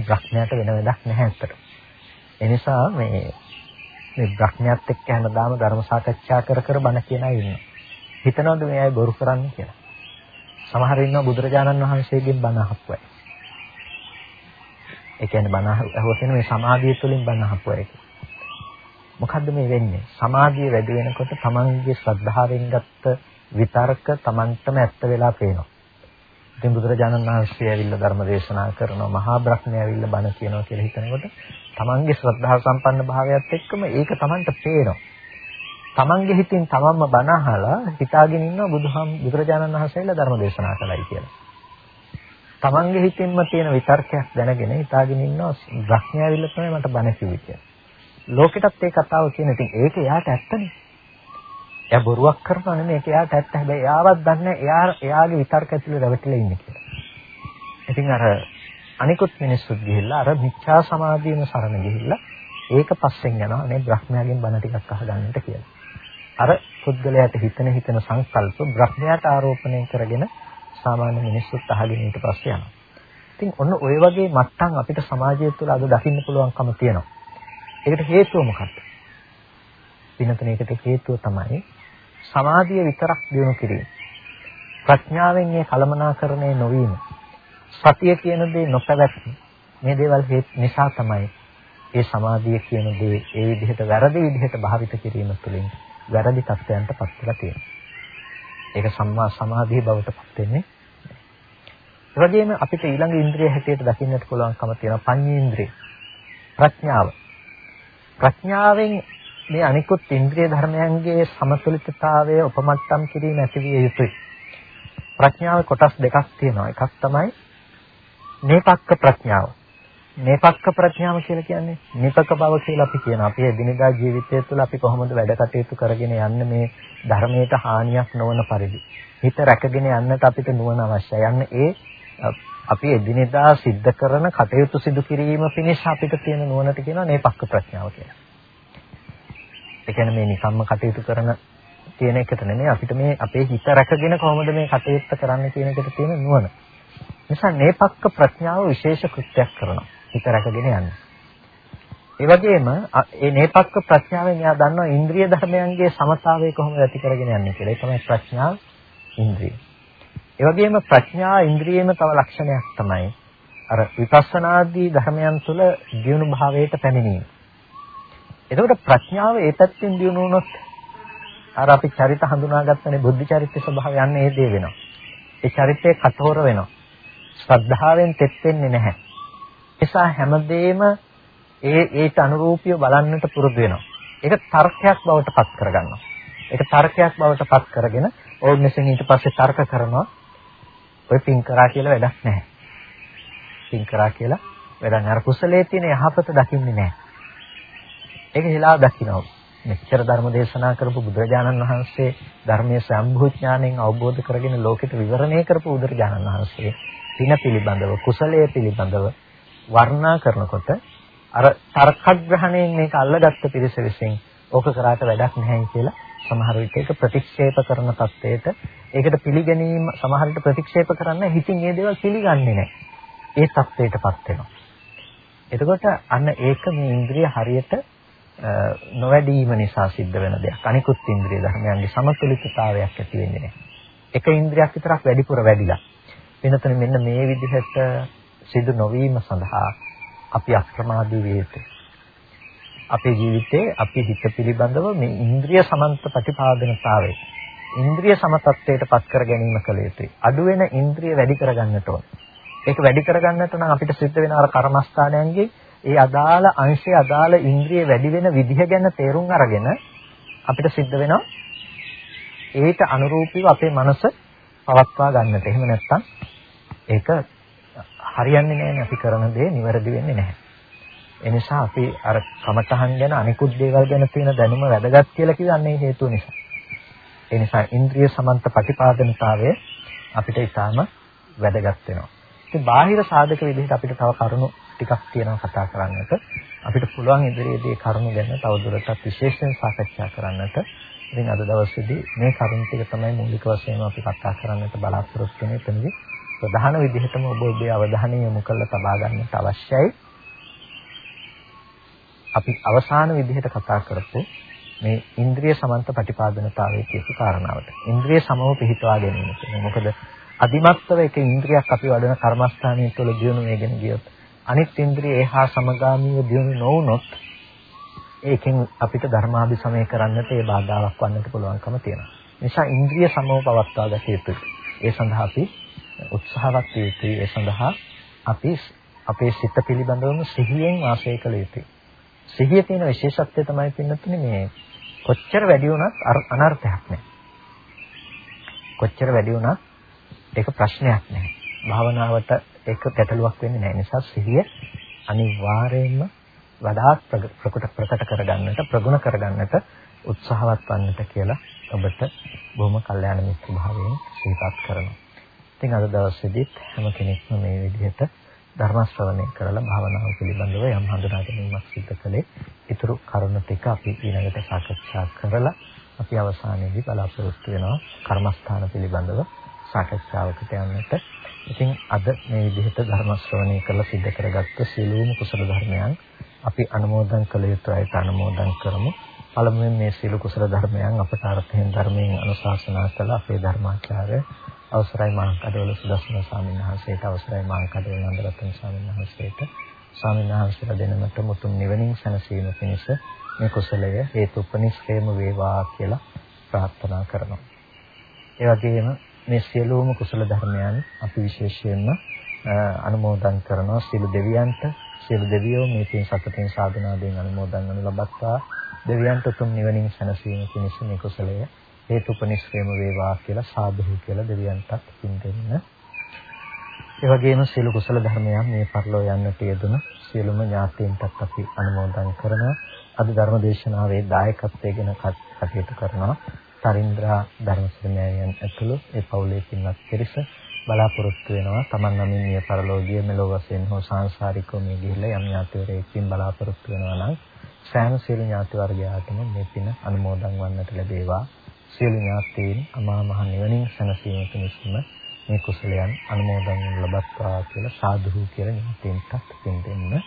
බ්‍රහ්මයාට වෙන වැඩක් නැහැ අතට. ඒ නිසා මේ මේ බ්‍රහ්මයාත් එක්ක හැමදාම ධර්ම සාකච්ඡා කර කර බණ කියන අය ඉන්නවා. හිතනවද මේ අය බොරු කරන්නේ කියලා? සමහර ඉන්නවා බුදුරජාණන් වහන්සේගෙන් බණ අහපු අය. ඒ කියන්නේ බණ අහුව කියන මේ සමාධිය තුළින් බණ අහපු අය. මොකද්ද මේ වෙන්නේ? සමාධිය වැඩි වෙනකොට තමන්ගේ ශ්‍රද්ධාවෙන් ගත්ත විතර්ක තමන්ටම ඇත්ත වෙලා පේනවා. ඉතින් බුදුරජාණන් වහන්සේ ඇවිල්ලා ධර්ම දේශනා කරනවා මහා බ්‍රහ්මයා ඇවිල්ලා බණ කියනවා කියලා හිතනකොට තමන්ගේ ශ්‍රද්ධාව සම්පන්න භාවයත් එක්කම ඒක තමන්ට පේනවා. තමන්ගේ හිතින් තමන්ම බණ අහලා හිතාගෙන ඉන්නවා බුදුහාම බුදුරජාණන් වහන්සේලා ධර්ම දේශනා කළයි කියලා. තමන්ගේ හිතින්ම තියෙන විතර්කයක් දැනගෙන හිතාගෙන ඉන්නවා බ්‍රහ්මයා ඇවිල්ලා තමයි මට බණ කිව්වේ කියලා. ලෝකෙටත් ඒ කතාව කියන ඉතින් ඒක එයාට ඇත්තනේ. එයා බොරුවක් කරනවා නෙමෙයි ඒක එයාට ඇත්ත. හැබැයි එයාවත් දන්නේ එයා එයාගේ විතර්ක ඇතුලේ රැවටිලා ඉන්නේ කියලා. ඉතින් අර අනිකුත් මිනිස්සුත් ගිහිල්ලා අර මිච්ඡා සමාධියම සරණ ගිහිල්ලා ඒක පස්සෙන් යනවා මේ බ්‍රහ්මයාගෙන් බණ ටිකක් අහගන්නට කියලා. අර පුද්ගලයාට හිතන හිතන සංකල්ප බ්‍රහ්මයාට ආරෝපණය කරගෙන සාමාන්‍ය මිනිස්සුත් අහගෙන ඊට පස්සේ යනවා. ඉතින් ඔන්න ඔය වගේ මට්ටම් අපිට සමාජය තුළ අද දකින්න පුළුවන්කම තියෙනවා. ඒකට හේතුව මොකක්ද? විනතන ඒකට හේතුව තමයි සමාධිය විතරක් දිනු කිරීම. ප්‍රඥාවෙන් මේ කලමනාකරණය නොවීම. සතිය කියන දේ නොපැවැත්ම. මේ දේවල් නිසා තමයි ඒ සමාධිය කියන දේ ඒ විදිහට වැරදි විදිහට භාවිත කිරීම තුළින් වැරදි තත්ත්වයන්ට පත් වෙලා තියෙනවා. ඒක සම්මා සමාධිය බවට පත් වෙන්නේ. ඒ වගේම අපිට ඊළඟ ඉන්ද්‍රිය හැටියට දකින්නට පුළුවන්කම තියෙනවා පඤ්ඤේන්ද්‍රිය. ප්‍රඥාව. ප්‍රඥාවෙන් මේ අනිකුත් ඉන්ද්‍රිය ධර්මයන්ගේ සමතුලිතතාවය උපමට්ටම් කිරීම ඇතිවිය යුතුයි. ප්‍රඥාවේ කොටස් දෙකක් තියෙනවා. එකක් තමයි නේපක්ක ප්‍රඥාව. නේපක්ක ප්‍රඥාව කියලා කියන්නේ නිපක බව කියලා අපි කියනවා. අපි එදිනෙදා ජීවිතය තුළ අපි කොහොමද වැඩ කටයුතු කරගෙන යන්නේ මේ ධර්මයට හානියක් නොවන පරිදි. හිත රැකගෙන යන්නට අපිට නුවණ අවශ්‍යයි. යන්න ඒ අපි එදිනෙදා සිද්ධ කරන කටයුතු සිදු කිරීම පිණිස අපිට තියෙන නුවණට කියනවා නේපක්ක ප්‍රඥාව කියලා. ඒ කියන්නේ මේ නිකම්ම කටයුතු කරන තියෙන එකට නෙමෙයි අපිට මේ අපේ හිත රැකගෙන කොහොමද මේ කටයුත්ත කරන්න කියන එකට තියෙන නුවණ. නිසා නේපක්ක ප්‍රඥාව විශේෂ කෘත්‍යයක් කරනවා. හිත රැකගෙන යන්න. ඒ වගේම ඒ නේපක්ක ප්‍රඥාවෙන් එයා දන්නවා ඉන්ද්‍රිය ධර්මයන්ගේ සමතාවය කොහොමද ඇති කරගෙන යන්නේ කියලා. ඒ තමයි ප්‍රඥා ඉන්ද්‍රිය. ඒ වගේම ප්‍රඥා ඉන්ද්‍රියේම තව ලක්ෂණයක් තමයි අර විපස්සනාදී ධර්මයන් තුළ දියුණු භාවයට පැමිණීම. එතකොට ප්‍රඥාව ඒ පැත්තෙන් දියුණු වුණොත් අර අපි චරිත හඳුනාගත්තනේ බුද්ධ චරිතයේ ස්වභාවය යන්නේ ඒ දේ වෙනවා. ඒ චරිතය කටෝර වෙනවා. ශ්‍රද්ධාවෙන් තෙත් වෙන්නේ නැහැ. නිසා හැමදේම ඒ ඒට අනුරූපීව බලන්නට පුරුදු වෙනවා. ඒක තර්කයක් බවට පත් කරගන්නවා. ඒක තර්කයක් බවට පත් කරගෙන ඕන් මෙසෙන් ඊට පස්සේ තර්ක කරනවා. ඔය පින් කරා කියලා වැඩක් නැහැ. පින් කරා කියලා වැඩක් නැහැ. අර කුසලයේ තියෙන යහපත දකින්නේ නැහැ. ඒක හිලා දකින්නවා. මෙච්චර ධර්ම දේශනා කරපු බුදුරජාණන් වහන්සේ ධර්මයේ සම්භූ ඥාණයෙන් අවබෝධ කරගෙන ලෝකෙට විවරණය කරපු බුදුරජාණන් වහන්සේ පින පිළිබඳව කුසලයේ පිළිබඳව වර්ණනා කරනකොට අර තර්කග්‍රහණයෙන් මේක අල්ලගත්ත පිරිස විසින් ඕක කරාට වැඩක් නැහැ කියලා සමහර විට ඒක ප්‍රතික්ෂේප කරන තත්ත්වයට ඒකට පිළිගැනීම සමහර විට ප්‍රතික්ෂේප කරන්න හිතින් මේ දේවල් පිළිගන්නේ නැහැ. ඒ තත්ත්වයටපත් වෙනවා. එතකොට අන්න ඒක මේ ඉන්ද්‍රිය හරියට නොවැඩීම නිසා සිද්ධ වෙන දෙයක්. අනිකුත් ඉන්ද්‍රිය ධර්මයන්ගේ සමතුලිතතාවයක් ඇති වෙන්නේ නැහැ. එක ඉන්ද්‍රියක් විතරක් වැඩිපුර වැඩිලා. වෙනතන මෙන්න මේ විදිහට සිදු නොවීම සඳහා අපි අක්‍රමාදී විය යුතුයි. අපේ ජීවිතේ අපි හිත පිළිබඳව මේ ඉන්ද්‍රිය සමන්ත ප්‍රතිපාදනතාවය ඉන්ද්‍රිය සමතත්වයට පත් කර ගැනීම කළ යුතුයි. අඩු වෙන ඉන්ද්‍රිය වැඩි කරගන්නට ඕන. ඒක වැඩි කරගන්නට නම් අපිට සිද්ධ වෙන අර කර්මස්ථානයන්ගේ ඒ අදාළ අංශය අදාළ ඉන්ද්‍රිය වැඩි වෙන විදිහ ගැන තේරුම් අරගෙන අපිට සිද්ධ වෙනවා ඒට අනුරූපීව අපේ මනස පවත්වා ගන්නට. එහෙම නැත්නම් ඒක හරියන්නේ නැහැ අපි කරන දේ නිවැරදි වෙන්නේ නැහැ. ඒ නිසා අපි අර කමතහන් ගැන අනිකුත් දේවල් ගැන තියෙන දැනුම වැදගත් කියලා කියන්නේ හේතුව නිසා. ඒ නිසා ඉන්ද්‍රිය සමන්ත ප්‍රතිපාදනතාවය අපිට ඊටාම වැදගත් වෙනවා. ඉතින් බාහිර සාධක විදිහට අපිට තව කරුණු ටිකක් තියෙනවා කතා කරන්නට. අපිට පුළුවන් ඉදිරියේදී කරුණු ගැන තවදුරටත් විශේෂයෙන් සාකච්ඡා කරන්නට. ඉතින් අද දවසේදී මේ කරුණු ටික තමයි මූලික වශයෙන්ම අපි කතා කරන්නට බලාපොරොත්තු වෙන්නේ. එතනදී ප්‍රධාන විදිහටම ඔබ ඔබේ අවධානය යොමු කරලා තබා ගන්නට අවශ්‍යයි. අපි අවසාන විදිහට කතා කරපු මේ ඉන්ද්‍රිය සමන්ත ප්‍රතිපාදනතාවයේ කියපු කාරණාවට. ඉන්ද්‍රිය සමව පිහිටවා ගැනීම කියන්නේ මොකද අදිමත්ව එක ඉන්ද්‍රියක් අපි වඩන කර්මස්ථානයේ තුළ දියුණු වෙගෙන ගියොත් අනිත් ඉන්ද්‍රිය එහා සමගාමීව දියුණු නොවුනොත් ඒකෙන් අපිට ධර්මාභිසමය කරන්නට ඒ බාධාවක් වන්නට පුළුවන්කම තියෙනවා. නිසා ඉන්ද්‍රිය සමව පවත්වා ගත යුතුයි. ඒ සඳහා අපි උත්සාහවත් විය යුතුයි. ඒ සඳහා අපි අපේ සිත පිළිබඳවම සිහියෙන් වාසය කළ යුතුයි. සිහිය තියෙන විශේෂත්වය තමයි පින්නතුනේ මේ කොච්චර වැඩි වුණත් අනර්ථයක් නැහැ. කොච්චර වැඩි වුණත් ඒක ප්‍රශ්නයක් නැහැ. භාවනාවට ඒක ගැටලුවක් වෙන්නේ නැහැ. නිසා සිහිය අනිවාර්යයෙන්ම වඩාත් ප්‍රකට ප්‍රකට කරගන්නට ප්‍රගුණ කරගන්නට උත්සාහවත් වන්නට කියලා ඔබට බොහොම කල්යාණ මිත්‍ර භාවයෙන් සිහිපත් කරනවා. ඉතින් අද දවසේදීත් හැම කෙනෙක්ම මේ විදිහට ධර්ම ශ්‍රවණය කරලා භාවනාව පිළිබඳව යම් හඳුනා ගැනීමක් සිදු කළේ. ඊතුරු කරුණු ටික අපි ඊළඟට සාකච්ඡා කරලා අපි අවසානයේදී බලාපොරොත්තු වෙනවා කර්මස්ථාන පිළිබඳව සාකච්ඡාවකට යන්නට. ඉතින් අද මේ විදිහට ධර්ම ශ්‍රවණය කරලා සිද්ධ කරගත්ත සියලුම කුසල ධර්මයන් අපි අනුමෝදන් කළ යුතුයි අනුමෝදන් කරමු. පළමුවෙන් මේ සීල කුසල ධර්මයන් අපට අර්ථයෙන් ධර්මයෙන් අනුශාසනා කළ අපේ ධර්මාචාර්ය අවසරයි මාංකඩවල සුදස්න ස්වාමීන් වහන්සේට අවසරයි මාංකඩවල නන්දරත්න ස්වාමීන් වහන්සේට. ස්වාමීන් වහන්සේලා දෙනමට මුතුන් නිවනින් සැනසීම පිණිස මේ කුසලය හේතුපනිශ්‍රේම වේවා කියලා ප්‍රාර්ථනා කරනවා. ඒ වගේම මේ සියලුම කුසල ධර්මයන් අපි විශේෂයෙන්ම අනුමෝදන් කරනවා සියලු දෙවියන්ට. සියලු දෙවියෝ මේ පින් සතුටින් සාධනාවෙන් අනුමෝදන් වනු ලබත්තා දෙවියන්ට උතුම් නිවනින් සැනසීම පිණිස මේ කුසලය හේතුපනිශ්‍රේම වේවා කියලා සාදුහු කියලා දෙවියන්ටත් පින් දෙන්න. ඒ වගේම සියලු කුසල ධර්මයන් මේ පරිලෝ යන්නට යෙදුන සියලුම ඥාතීන්ටත් අපි අනුමෝදන් කරනවා. අද ධර්ම දේශනාවේ දායකත්වයෙන් කටයුතු කරනවා. තරින්ද්‍රා ධර්මශ්‍රමයන් ඇතුළු ඒ පවුලේ පින්වත් පිරිස බලාපොරොත්තු වෙනවා තමන් නමින් මිය පරලෝකීය මෙලොව වශයෙන් හෝ සාංශාරිකව මේ ගිහිල්ලා යම් ඥාතිවරයෙක්ින් බලාපොරොත්තු වෙනවා නම් සෑම සියලු ඥාති වර්ගයාටම මේ පින අනුමෝදන් වන්නට ලැබේවා සියලු ඥාතීන් අමා මහ නිවනින් සැනසීම පිණිසම මේ කුසලයන් අනුමෝදන් ලබත්වා කියලා සාදුහු කියලා ඥාතීන්ටත් පින් දෙන්න.